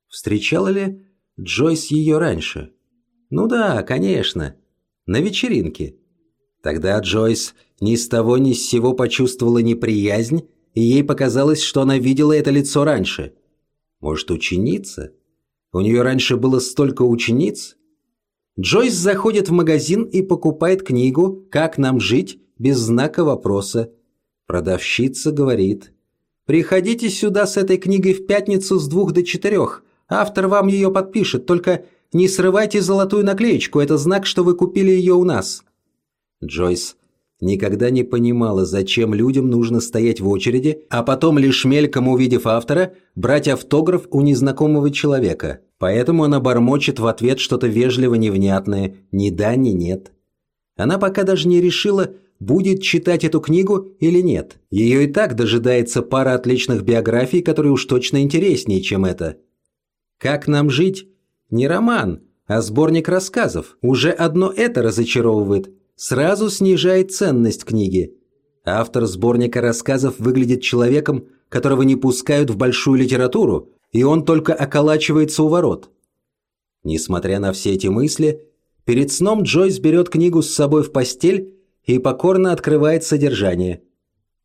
Встречала ли Джойс ее раньше? Ну да, конечно. На вечеринке. Тогда Джойс ни с того ни с сего почувствовала неприязнь, и ей показалось, что она видела это лицо раньше – может, ученица? У нее раньше было столько учениц? Джойс заходит в магазин и покупает книгу «Как нам жить?» без знака вопроса. Продавщица говорит «Приходите сюда с этой книгой в пятницу с двух до четырех. Автор вам ее подпишет, только не срывайте золотую наклеечку, это знак, что вы купили ее у нас». Джойс никогда не понимала, зачем людям нужно стоять в очереди, а потом, лишь мельком увидев автора, брать автограф у незнакомого человека. Поэтому она бормочет в ответ что-то вежливо-невнятное «ни да, ни нет». Она пока даже не решила, будет читать эту книгу или нет. Ее и так дожидается пара отличных биографий, которые уж точно интереснее, чем это. «Как нам жить?» Не роман, а сборник рассказов. Уже одно это разочаровывает – сразу снижает ценность книги. Автор сборника рассказов выглядит человеком, которого не пускают в большую литературу, и он только околачивается у ворот. Несмотря на все эти мысли, перед сном Джойс берет книгу с собой в постель и покорно открывает содержание.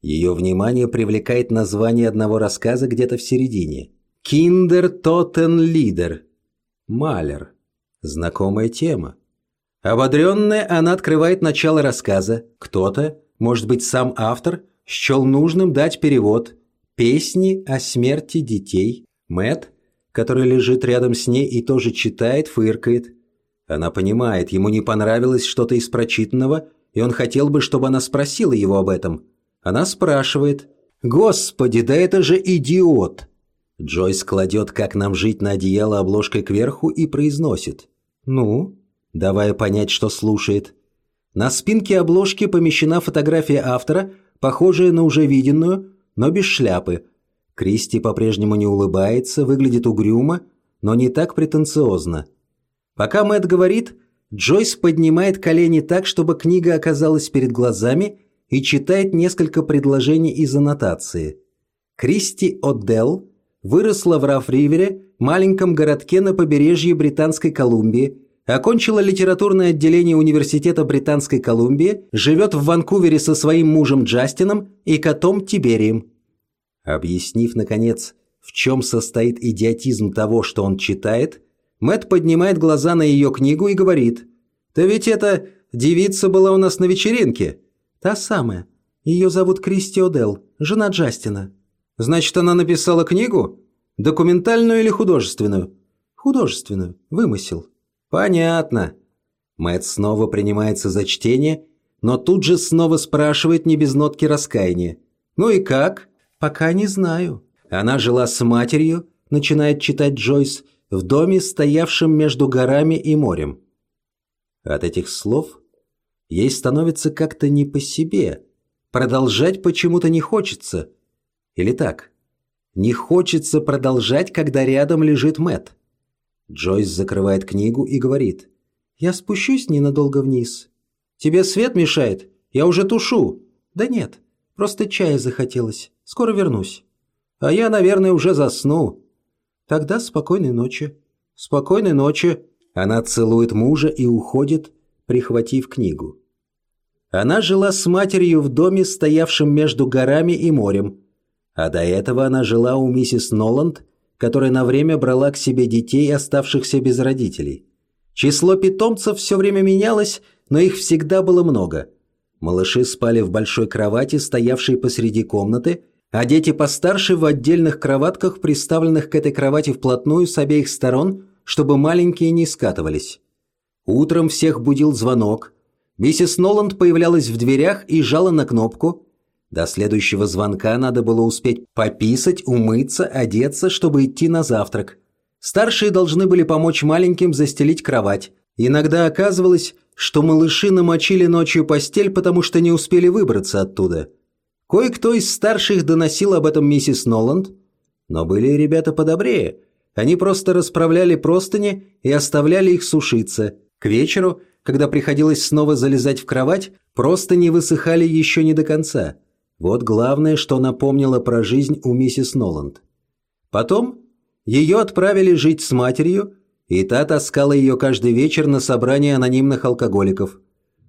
Ее внимание привлекает название одного рассказа где-то в середине. «Киндер Тоттен Лидер». Малер. Знакомая тема. Ободренная, она открывает начало рассказа. Кто-то, может быть, сам автор, счел нужным дать перевод «Песни о смерти детей». Мэт, который лежит рядом с ней и тоже читает, фыркает. Она понимает, ему не понравилось что-то из прочитанного, и он хотел бы, чтобы она спросила его об этом. Она спрашивает. «Господи, да это же идиот!» Джойс кладет «Как нам жить» на одеяло обложкой кверху и произносит. «Ну?» Давая понять, что слушает. На спинке обложки помещена фотография автора, похожая на уже виденную, но без шляпы. Кристи по-прежнему не улыбается, выглядит угрюмо, но не так претенциозно. Пока Мэтт говорит, Джойс поднимает колени так, чтобы книга оказалась перед глазами и читает несколько предложений из аннотации. Кристи О'Делл выросла в Раф-Ривере, маленьком городке на побережье Британской Колумбии, окончила литературное отделение Университета Британской Колумбии, живет в Ванкувере со своим мужем Джастином и котом Тиберием. Объяснив, наконец, в чем состоит идиотизм того, что он читает, Мэт поднимает глаза на ее книгу и говорит, «Да ведь эта девица была у нас на вечеринке». «Та самая. Ее зовут Кристи О'Делл, жена Джастина». «Значит, она написала книгу? Документальную или художественную?» «Художественную. Вымысел». «Понятно». Мэт снова принимается за чтение, но тут же снова спрашивает не без нотки раскаяния. «Ну и как?» «Пока не знаю». Она жила с матерью, начинает читать Джойс, в доме, стоявшем между горами и морем. От этих слов ей становится как-то не по себе. Продолжать почему-то не хочется. Или так? Не хочется продолжать, когда рядом лежит Мэт. Джойс закрывает книгу и говорит. «Я спущусь ненадолго вниз». «Тебе свет мешает? Я уже тушу». «Да нет, просто чая захотелось. Скоро вернусь». «А я, наверное, уже засну». «Тогда спокойной ночи». «Спокойной ночи». Она целует мужа и уходит, прихватив книгу. Она жила с матерью в доме, стоявшем между горами и морем. А до этого она жила у миссис Ноланд которая на время брала к себе детей, оставшихся без родителей. Число питомцев все время менялось, но их всегда было много. Малыши спали в большой кровати, стоявшей посреди комнаты, а дети постарше в отдельных кроватках, приставленных к этой кровати вплотную с обеих сторон, чтобы маленькие не скатывались. Утром всех будил звонок. Миссис Ноланд появлялась в дверях и жала на кнопку – до следующего звонка надо было успеть пописать, умыться, одеться, чтобы идти на завтрак. Старшие должны были помочь маленьким застелить кровать. Иногда оказывалось, что малыши намочили ночью постель, потому что не успели выбраться оттуда. Кое-кто из старших доносил об этом миссис Ноланд, но были ребята подобрее. Они просто расправляли простыни и оставляли их сушиться. К вечеру, когда приходилось снова залезать в кровать, простыни высыхали еще не до конца – вот главное, что напомнило про жизнь у миссис Ноланд. Потом ее отправили жить с матерью, и та таскала ее каждый вечер на собрание анонимных алкоголиков.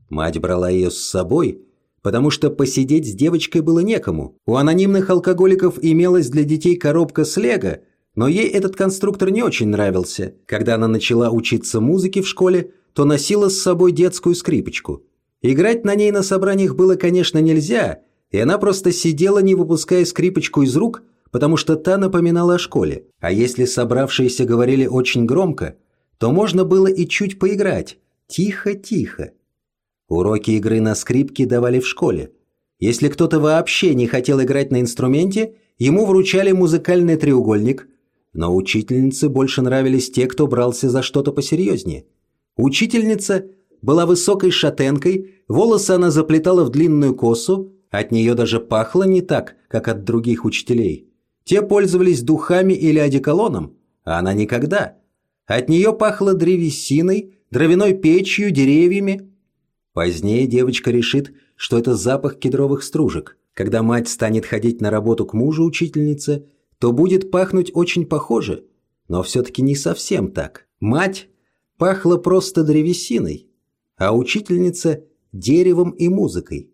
Мать брала ее с собой, потому что посидеть с девочкой было некому. У анонимных алкоголиков имелась для детей коробка с лего, но ей этот конструктор не очень нравился. Когда она начала учиться музыке в школе, то носила с собой детскую скрипочку. Играть на ней на собраниях было, конечно, нельзя – и она просто сидела, не выпуская скрипочку из рук, потому что та напоминала о школе. А если собравшиеся говорили очень громко, то можно было и чуть поиграть. Тихо-тихо. Уроки игры на скрипке давали в школе. Если кто-то вообще не хотел играть на инструменте, ему вручали музыкальный треугольник, но учительнице больше нравились те, кто брался за что-то посерьезнее. Учительница была высокой шатенкой, волосы она заплетала в длинную косу, от нее даже пахло не так, как от других учителей. Те пользовались духами или одеколоном, а она никогда. От нее пахло древесиной, дровяной печью, деревьями. Позднее девочка решит, что это запах кедровых стружек. Когда мать станет ходить на работу к мужу учительницы, то будет пахнуть очень похоже, но все-таки не совсем так. Мать пахла просто древесиной, а учительница – деревом и музыкой.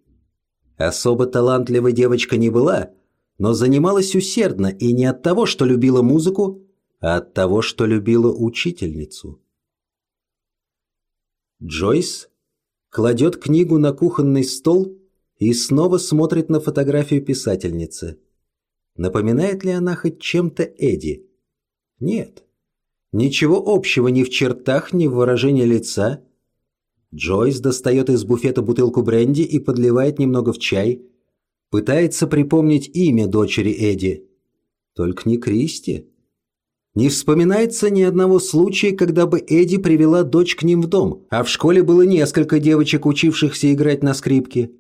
Особо талантливой девочка не была, но занималась усердно и не от того, что любила музыку, а от того, что любила учительницу. Джойс кладет книгу на кухонный стол и снова смотрит на фотографию писательницы. Напоминает ли она хоть чем-то Эдди? Нет. Ничего общего ни в чертах, ни в выражении лица. Джойс достает из буфета бутылку бренди и подливает немного в чай. Пытается припомнить имя дочери Эдди. Только не Кристи. Не вспоминается ни одного случая, когда бы Эдди привела дочь к ним в дом, а в школе было несколько девочек, учившихся играть на скрипке.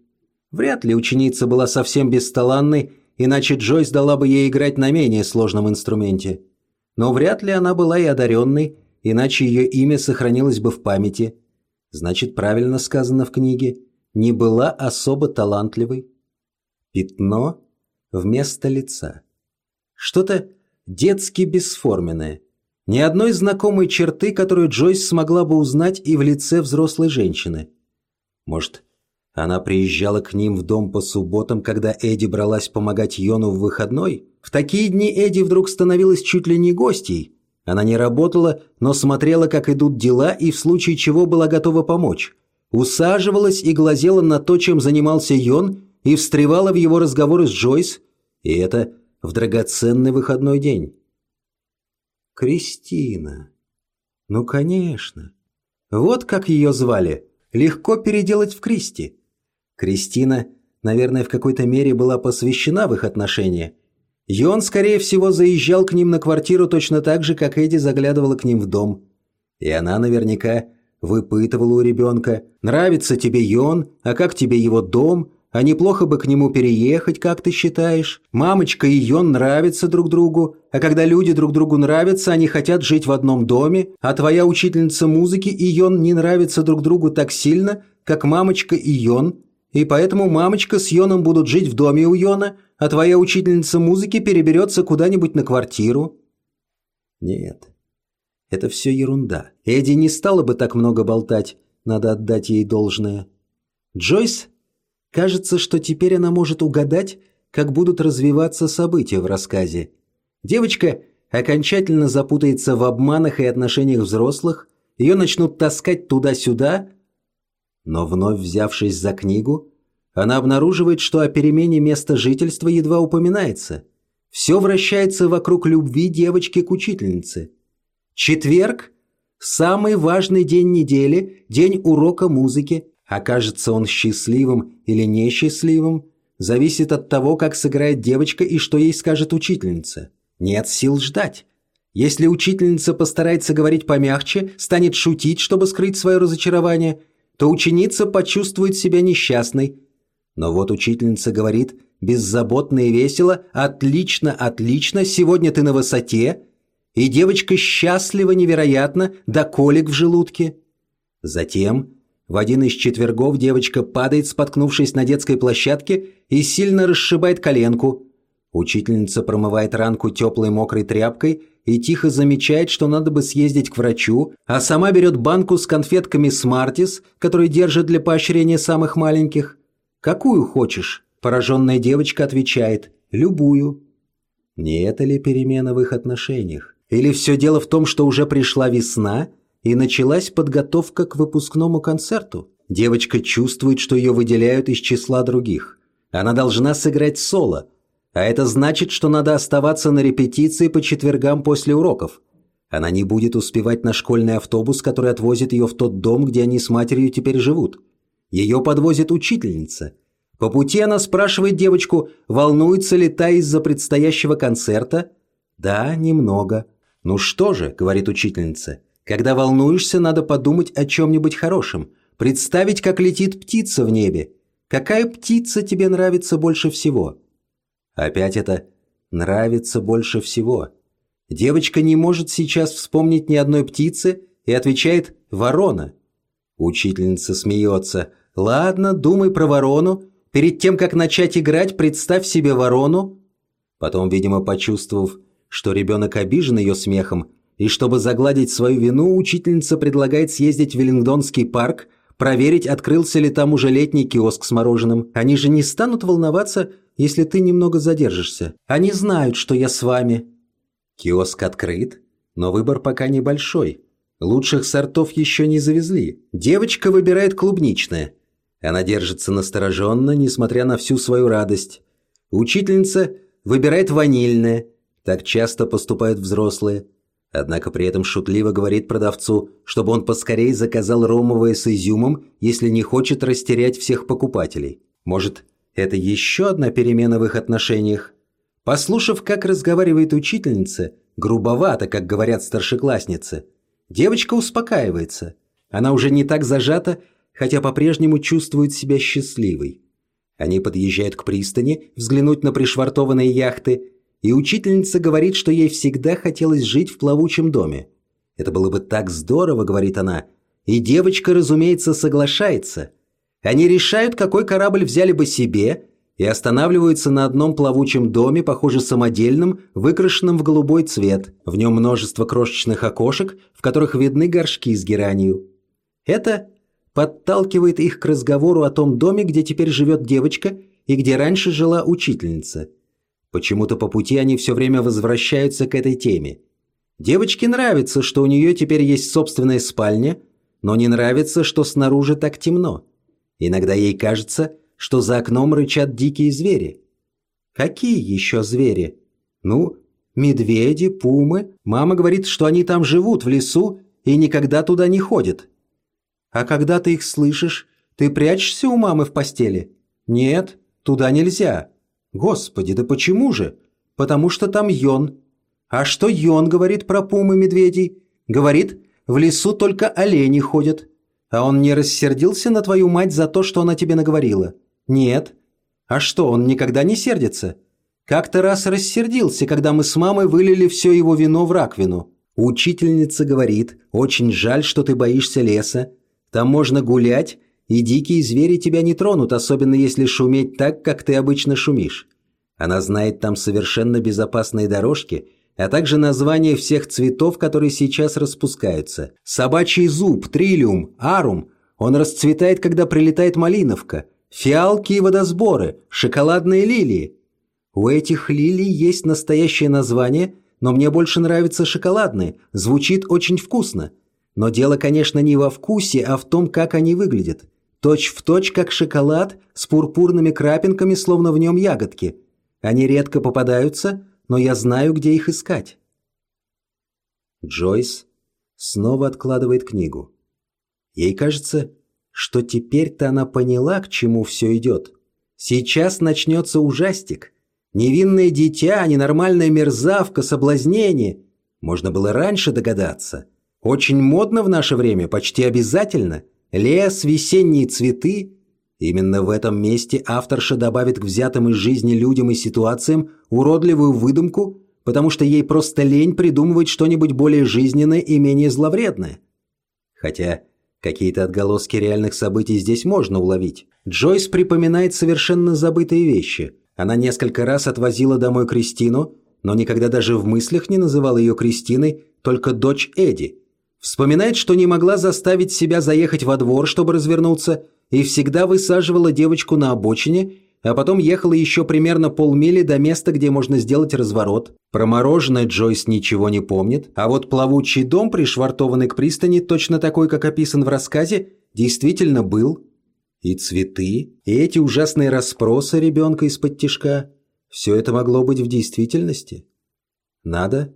Вряд ли ученица была совсем бесталанной, иначе Джойс дала бы ей играть на менее сложном инструменте. Но вряд ли она была и одаренной, иначе ее имя сохранилось бы в памяти. Значит, правильно сказано в книге, не была особо талантливой. Пятно вместо лица. Что-то детски бесформенное. Ни одной знакомой черты, которую Джойс смогла бы узнать и в лице взрослой женщины. Может, она приезжала к ним в дом по субботам, когда Эдди бралась помогать Йону в выходной? В такие дни Эдди вдруг становилась чуть ли не гостьей. Она не работала, но смотрела, как идут дела, и в случае чего была готова помочь. Усаживалась и глазела на то, чем занимался Йон, и встревала в его разговоры с Джойс, и это в драгоценный выходной день. Кристина. Ну, конечно. Вот как ее звали. Легко переделать в Кристи. Кристина, наверное, в какой-то мере была посвящена в их отношения. Йон, скорее всего, заезжал к ним на квартиру точно так же, как Эдди заглядывала к ним в дом. И она наверняка выпытывала у ребенка, нравится тебе Йон, а как тебе его дом, а неплохо бы к нему переехать, как ты считаешь? Мамочка и Йон нравятся друг другу, а когда люди друг другу нравятся, они хотят жить в одном доме, а твоя учительница музыки и Йон не нравятся друг другу так сильно, как мамочка и Йон, и поэтому мамочка с Йоном будут жить в доме у Йона, а твоя учительница музыки переберется куда-нибудь на квартиру. Нет, это все ерунда. Эдди не стала бы так много болтать, надо отдать ей должное. Джойс Кажется, что теперь она может угадать, как будут развиваться события в рассказе. Девочка окончательно запутается в обманах и отношениях взрослых, ее начнут таскать туда-сюда, но вновь взявшись за книгу, она обнаруживает, что о перемене места жительства едва упоминается. Все вращается вокруг любви девочки к учительнице. Четверг – самый важный день недели, день урока музыки, Окажется он счастливым или несчастливым, зависит от того, как сыграет девочка и что ей скажет учительница. Нет сил ждать. Если учительница постарается говорить помягче, станет шутить, чтобы скрыть свое разочарование, то ученица почувствует себя несчастной. Но вот учительница говорит беззаботно и весело «Отлично, отлично, сегодня ты на высоте», и девочка счастлива невероятно, до колик в желудке. Затем в один из четвергов девочка падает, споткнувшись на детской площадке, и сильно расшибает коленку. Учительница промывает ранку теплой мокрой тряпкой и тихо замечает, что надо бы съездить к врачу, а сама берет банку с конфетками «Смартис», которые держат для поощрения самых маленьких. «Какую хочешь?» – пораженная девочка отвечает «Любую». Не это ли перемена в их отношениях? Или все дело в том, что уже пришла весна – и началась подготовка к выпускному концерту. Девочка чувствует, что ее выделяют из числа других. Она должна сыграть соло, а это значит, что надо оставаться на репетиции по четвергам после уроков. Она не будет успевать на школьный автобус, который отвозит ее в тот дом, где они с матерью теперь живут. Ее подвозит учительница. По пути она спрашивает девочку, волнуется ли та из-за предстоящего концерта. «Да, немного». «Ну что же», — говорит учительница, — когда волнуешься, надо подумать о чем-нибудь хорошем, представить, как летит птица в небе. Какая птица тебе нравится больше всего? Опять это «нравится больше всего». Девочка не может сейчас вспомнить ни одной птицы и отвечает «ворона». Учительница смеется. «Ладно, думай про ворону. Перед тем, как начать играть, представь себе ворону». Потом, видимо, почувствовав, что ребенок обижен ее смехом, и чтобы загладить свою вину, учительница предлагает съездить в Веллингдонский парк, проверить, открылся ли там уже летний киоск с мороженым. Они же не станут волноваться, если ты немного задержишься. Они знают, что я с вами. Киоск открыт, но выбор пока небольшой. Лучших сортов еще не завезли. Девочка выбирает клубничное. Она держится настороженно, несмотря на всю свою радость. Учительница выбирает ванильное. Так часто поступают взрослые. Однако при этом шутливо говорит продавцу, чтобы он поскорее заказал ромовое с изюмом, если не хочет растерять всех покупателей. Может, это еще одна перемена в их отношениях? Послушав, как разговаривает учительница, грубовато, как говорят старшеклассницы, девочка успокаивается. Она уже не так зажата, хотя по-прежнему чувствует себя счастливой. Они подъезжают к пристани, взглянуть на пришвартованные яхты, и учительница говорит, что ей всегда хотелось жить в плавучем доме. «Это было бы так здорово», — говорит она. И девочка, разумеется, соглашается. Они решают, какой корабль взяли бы себе, и останавливаются на одном плавучем доме, похоже самодельном, выкрашенном в голубой цвет. В нем множество крошечных окошек, в которых видны горшки с геранью. Это подталкивает их к разговору о том доме, где теперь живет девочка и где раньше жила учительница. Почему-то по пути они все время возвращаются к этой теме. Девочке нравится, что у нее теперь есть собственная спальня, но не нравится, что снаружи так темно. Иногда ей кажется, что за окном рычат дикие звери. Какие еще звери? Ну, медведи, пумы. Мама говорит, что они там живут, в лесу, и никогда туда не ходят. А когда ты их слышишь, ты прячешься у мамы в постели? Нет, туда нельзя. Господи, да почему же? Потому что там Йон. А что Йон говорит про пумы медведей? Говорит, в лесу только олени ходят. А он не рассердился на твою мать за то, что она тебе наговорила? Нет. А что, он никогда не сердится? Как-то раз рассердился, когда мы с мамой вылили все его вино в раковину. Учительница говорит, очень жаль, что ты боишься леса. Там можно гулять, и дикие звери тебя не тронут, особенно если шуметь так, как ты обычно шумишь. Она знает там совершенно безопасные дорожки, а также названия всех цветов, которые сейчас распускаются. Собачий зуб, трилиум, арум. Он расцветает, когда прилетает малиновка. Фиалки и водосборы, шоколадные лилии. У этих лилий есть настоящее название, но мне больше нравятся шоколадные, звучит очень вкусно. Но дело, конечно, не во вкусе, а в том, как они выглядят. Точь в точь, как шоколад, с пурпурными крапинками, словно в нем ягодки. Они редко попадаются, но я знаю, где их искать. Джойс снова откладывает книгу. Ей кажется, что теперь-то она поняла, к чему все идет. Сейчас начнется ужастик. Невинное дитя, ненормальная мерзавка, соблазнение. Можно было раньше догадаться. Очень модно в наше время, почти обязательно. Лес, весенние цветы. Именно в этом месте авторша добавит к взятым из жизни людям и ситуациям уродливую выдумку, потому что ей просто лень придумывать что-нибудь более жизненное и менее зловредное. Хотя какие-то отголоски реальных событий здесь можно уловить. Джойс припоминает совершенно забытые вещи. Она несколько раз отвозила домой Кристину, но никогда даже в мыслях не называла ее Кристиной, только дочь Эдди – Вспоминает, что не могла заставить себя заехать во двор, чтобы развернуться, и всегда высаживала девочку на обочине, а потом ехала еще примерно полмили до места, где можно сделать разворот. Про мороженое Джойс ничего не помнит, а вот плавучий дом, пришвартованный к пристани, точно такой, как описан в рассказе, действительно был. И цветы, и эти ужасные расспросы ребенка из-под тишка. Все это могло быть в действительности. Надо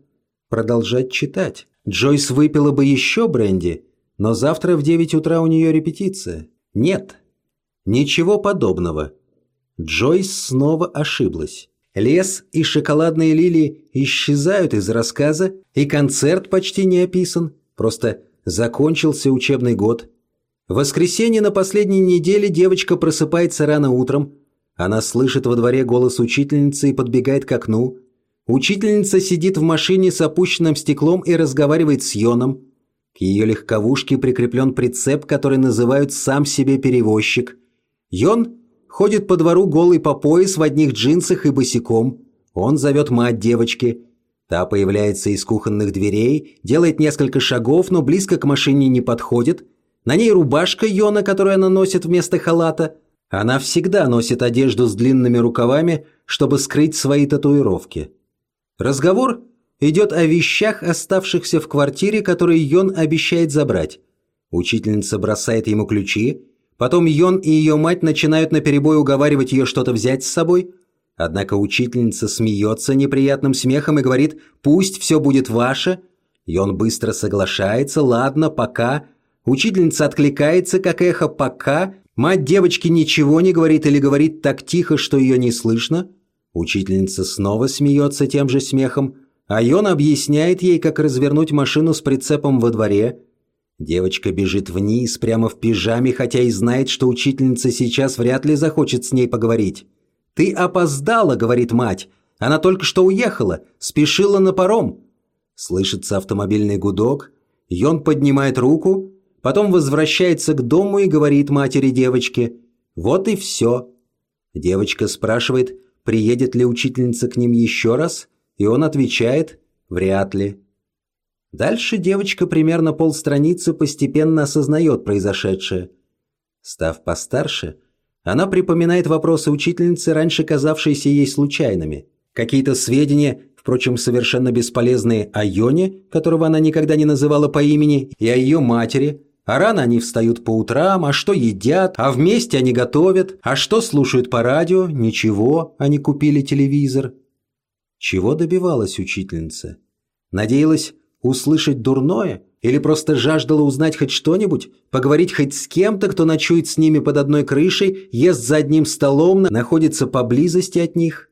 продолжать читать. Джойс выпила бы еще бренди, но завтра в 9 утра у нее репетиция. Нет, ничего подобного. Джойс снова ошиблась. Лес и шоколадные лилии исчезают из рассказа, и концерт почти не описан, просто закончился учебный год. В воскресенье на последней неделе девочка просыпается рано утром. Она слышит во дворе голос учительницы и подбегает к окну. Учительница сидит в машине с опущенным стеклом и разговаривает с Йоном. К ее легковушке прикреплен прицеп, который называют «сам себе перевозчик». Йон ходит по двору голый по пояс в одних джинсах и босиком. Он зовет мать девочки. Та появляется из кухонных дверей, делает несколько шагов, но близко к машине не подходит. На ней рубашка Йона, которую она носит вместо халата. Она всегда носит одежду с длинными рукавами, чтобы скрыть свои татуировки. Разговор идет о вещах, оставшихся в квартире, которые Йон обещает забрать. Учительница бросает ему ключи, потом Йон и ее мать начинают наперебой уговаривать ее что-то взять с собой. Однако учительница смеется неприятным смехом и говорит «пусть все будет ваше», И он быстро соглашается, ладно, пока. Учительница откликается, как эхо «пока». Мать девочки ничего не говорит или говорит так тихо, что ее не слышно. Учительница снова смеется тем же смехом, а Йон объясняет ей, как развернуть машину с прицепом во дворе. Девочка бежит вниз, прямо в пижаме, хотя и знает, что учительница сейчас вряд ли захочет с ней поговорить. «Ты опоздала», — говорит мать. «Она только что уехала, спешила на паром». Слышится автомобильный гудок. Йон поднимает руку, потом возвращается к дому и говорит матери девочки. «Вот и все». Девочка спрашивает, приедет ли учительница к ним еще раз, и он отвечает «вряд ли». Дальше девочка примерно полстраницы постепенно осознает произошедшее. Став постарше, она припоминает вопросы учительницы, раньше казавшиеся ей случайными. Какие-то сведения, впрочем, совершенно бесполезные о Йоне, которого она никогда не называла по имени, и о ее матери. А рано они встают по утрам, а что едят, а вместе они готовят, а что слушают по радио, ничего, они купили телевизор. Чего добивалась учительница? Надеялась услышать дурное – или просто жаждала узнать хоть что-нибудь? Поговорить хоть с кем-то, кто ночует с ними под одной крышей, ест за одним столом, находится поблизости от них?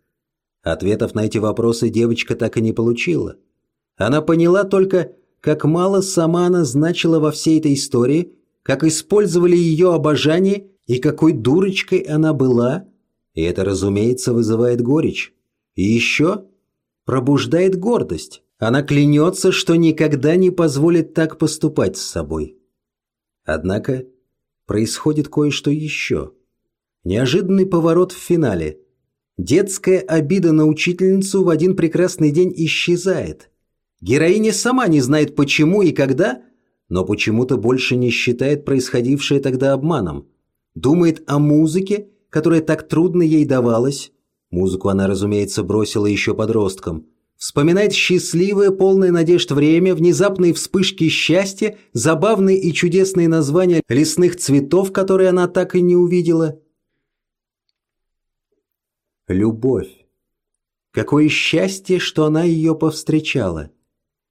Ответов на эти вопросы девочка так и не получила. Она поняла только, как мало сама она значила во всей этой истории, как использовали ее обожание и какой дурочкой она была. И это, разумеется, вызывает горечь. И еще пробуждает гордость. Она клянется, что никогда не позволит так поступать с собой. Однако происходит кое-что еще. Неожиданный поворот в финале. Детская обида на учительницу в один прекрасный день исчезает. Героиня сама не знает почему и когда, но почему-то больше не считает происходившее тогда обманом. Думает о музыке, которая так трудно ей давалась. Музыку она, разумеется, бросила еще подростком – Вспоминает счастливое, полное надежд время, внезапные вспышки счастья, забавные и чудесные названия лесных цветов, которые она так и не увидела. Любовь. Какое счастье, что она ее повстречала.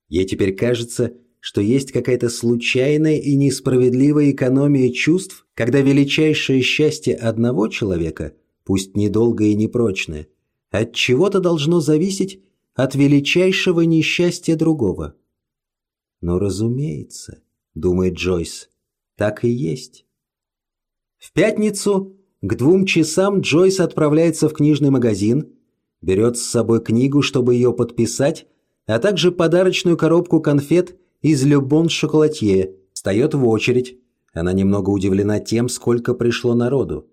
Ей теперь кажется, что есть какая-то случайная и несправедливая экономия чувств, когда величайшее счастье одного человека, пусть недолгое и непрочное, от чего-то должно зависеть от величайшего несчастья другого. Но, разумеется, думает Джойс, так и есть. В пятницу к двум часам Джойс отправляется в книжный магазин, берет с собой книгу, чтобы ее подписать, а также подарочную коробку конфет из Любон Шоколатье, встает в очередь. Она немного удивлена тем, сколько пришло народу.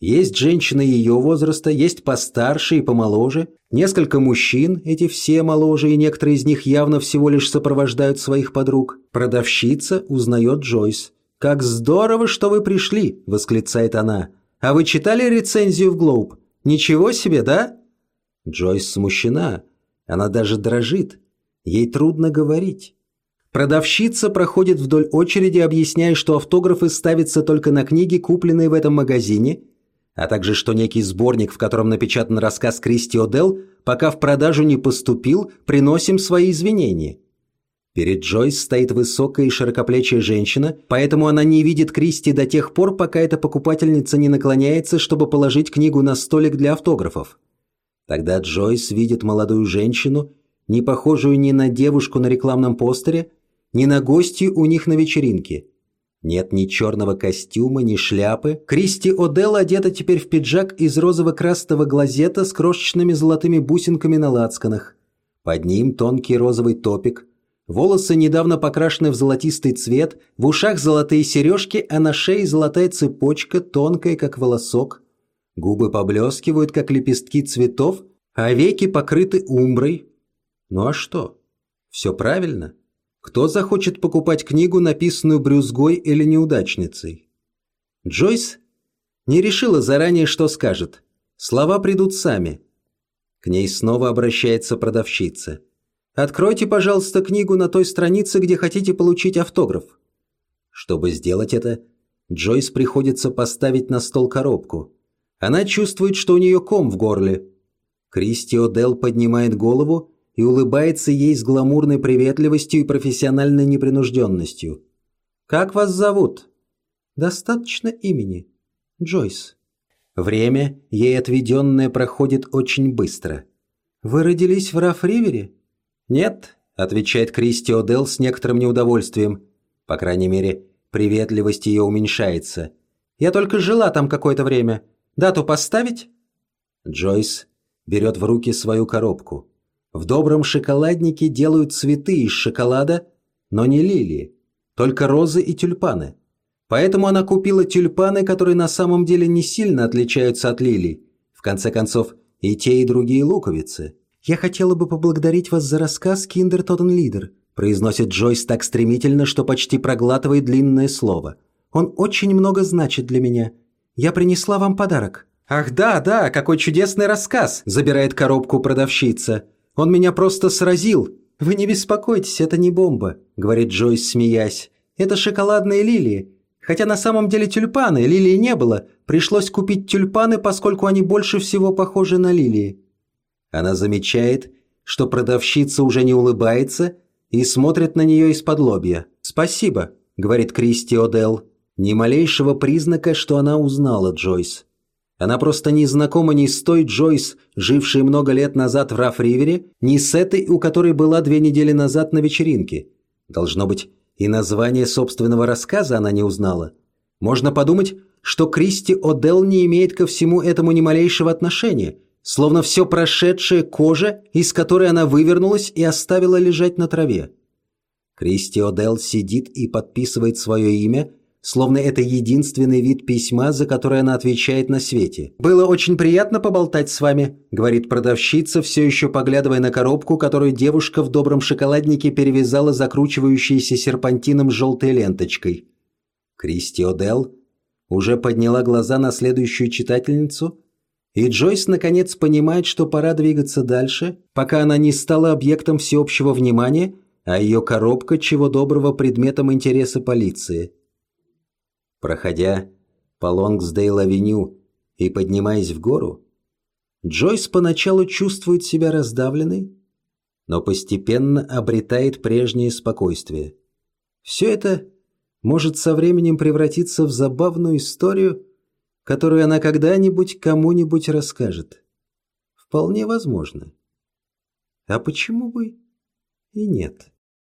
Есть женщины ее возраста, есть постарше и помоложе, несколько мужчин, эти все моложе, и некоторые из них явно всего лишь сопровождают своих подруг. Продавщица узнает Джойс. «Как здорово, что вы пришли!» – восклицает она. «А вы читали рецензию в Глоуб? Ничего себе, да?» Джойс смущена. Она даже дрожит. Ей трудно говорить. Продавщица проходит вдоль очереди, объясняя, что автографы ставятся только на книги, купленные в этом магазине – а также что некий сборник, в котором напечатан рассказ Кристи Одел, пока в продажу не поступил, приносим свои извинения. Перед Джойс стоит высокая и широкоплечая женщина, поэтому она не видит Кристи до тех пор, пока эта покупательница не наклоняется, чтобы положить книгу на столик для автографов. Тогда Джойс видит молодую женщину, не похожую ни на девушку на рекламном постере, ни на гостью у них на вечеринке – нет ни черного костюма, ни шляпы. Кристи Одел одета теперь в пиджак из розово-красного глазета с крошечными золотыми бусинками на лацканах. Под ним тонкий розовый топик. Волосы недавно покрашены в золотистый цвет, в ушах золотые сережки, а на шее золотая цепочка, тонкая, как волосок. Губы поблескивают, как лепестки цветов, а веки покрыты умброй. Ну а что? Все правильно. Кто захочет покупать книгу, написанную брюзгой или неудачницей? Джойс не решила заранее, что скажет. Слова придут сами. К ней снова обращается продавщица. «Откройте, пожалуйста, книгу на той странице, где хотите получить автограф». Чтобы сделать это, Джойс приходится поставить на стол коробку. Она чувствует, что у нее ком в горле. Кристи Одел поднимает голову и улыбается ей с гламурной приветливостью и профессиональной непринужденностью. «Как вас зовут?» «Достаточно имени. Джойс». Время, ей отведенное, проходит очень быстро. «Вы родились в Раф-Ривере?» «Нет», — отвечает Кристи Одел с некоторым неудовольствием. По крайней мере, приветливость ее уменьшается. «Я только жила там какое-то время. Дату поставить?» Джойс берет в руки свою коробку. В добром шоколаднике делают цветы из шоколада, но не лилии, только розы и тюльпаны. Поэтому она купила тюльпаны, которые на самом деле не сильно отличаются от лилий. В конце концов, и те, и другие луковицы. «Я хотела бы поблагодарить вас за рассказ «Киндер Тоттен Лидер», произносит Джойс так стремительно, что почти проглатывает длинное слово. «Он очень много значит для меня. Я принесла вам подарок». «Ах да, да, какой чудесный рассказ!» – забирает коробку продавщица. «Он меня просто сразил!» «Вы не беспокойтесь, это не бомба», – говорит Джойс, смеясь. «Это шоколадные лилии. Хотя на самом деле тюльпаны, лилии не было. Пришлось купить тюльпаны, поскольку они больше всего похожи на лилии». Она замечает, что продавщица уже не улыбается и смотрит на нее из-под лобья. «Спасибо», – говорит Кристи Одел. Ни малейшего признака, что она узнала Джойс. Она просто не знакома ни с той Джойс, жившей много лет назад в Раф-Ривере, ни с этой, у которой была две недели назад на вечеринке. Должно быть, и название собственного рассказа она не узнала. Можно подумать, что Кристи О'Делл не имеет ко всему этому ни малейшего отношения, словно все прошедшее кожа, из которой она вывернулась и оставила лежать на траве. Кристи О'Делл сидит и подписывает свое имя – словно это единственный вид письма, за который она отвечает на свете. «Было очень приятно поболтать с вами», – говорит продавщица, все еще поглядывая на коробку, которую девушка в добром шоколаднике перевязала закручивающейся серпантином желтой ленточкой. Кристи Одел уже подняла глаза на следующую читательницу, и Джойс наконец понимает, что пора двигаться дальше, пока она не стала объектом всеобщего внимания, а ее коробка чего доброго предметом интереса полиции – Проходя по Лонгсдейл-авеню и поднимаясь в гору, Джойс поначалу чувствует себя раздавленной, но постепенно обретает прежнее спокойствие. Все это может со временем превратиться в забавную историю, которую она когда-нибудь кому-нибудь расскажет. Вполне возможно. А почему бы и нет?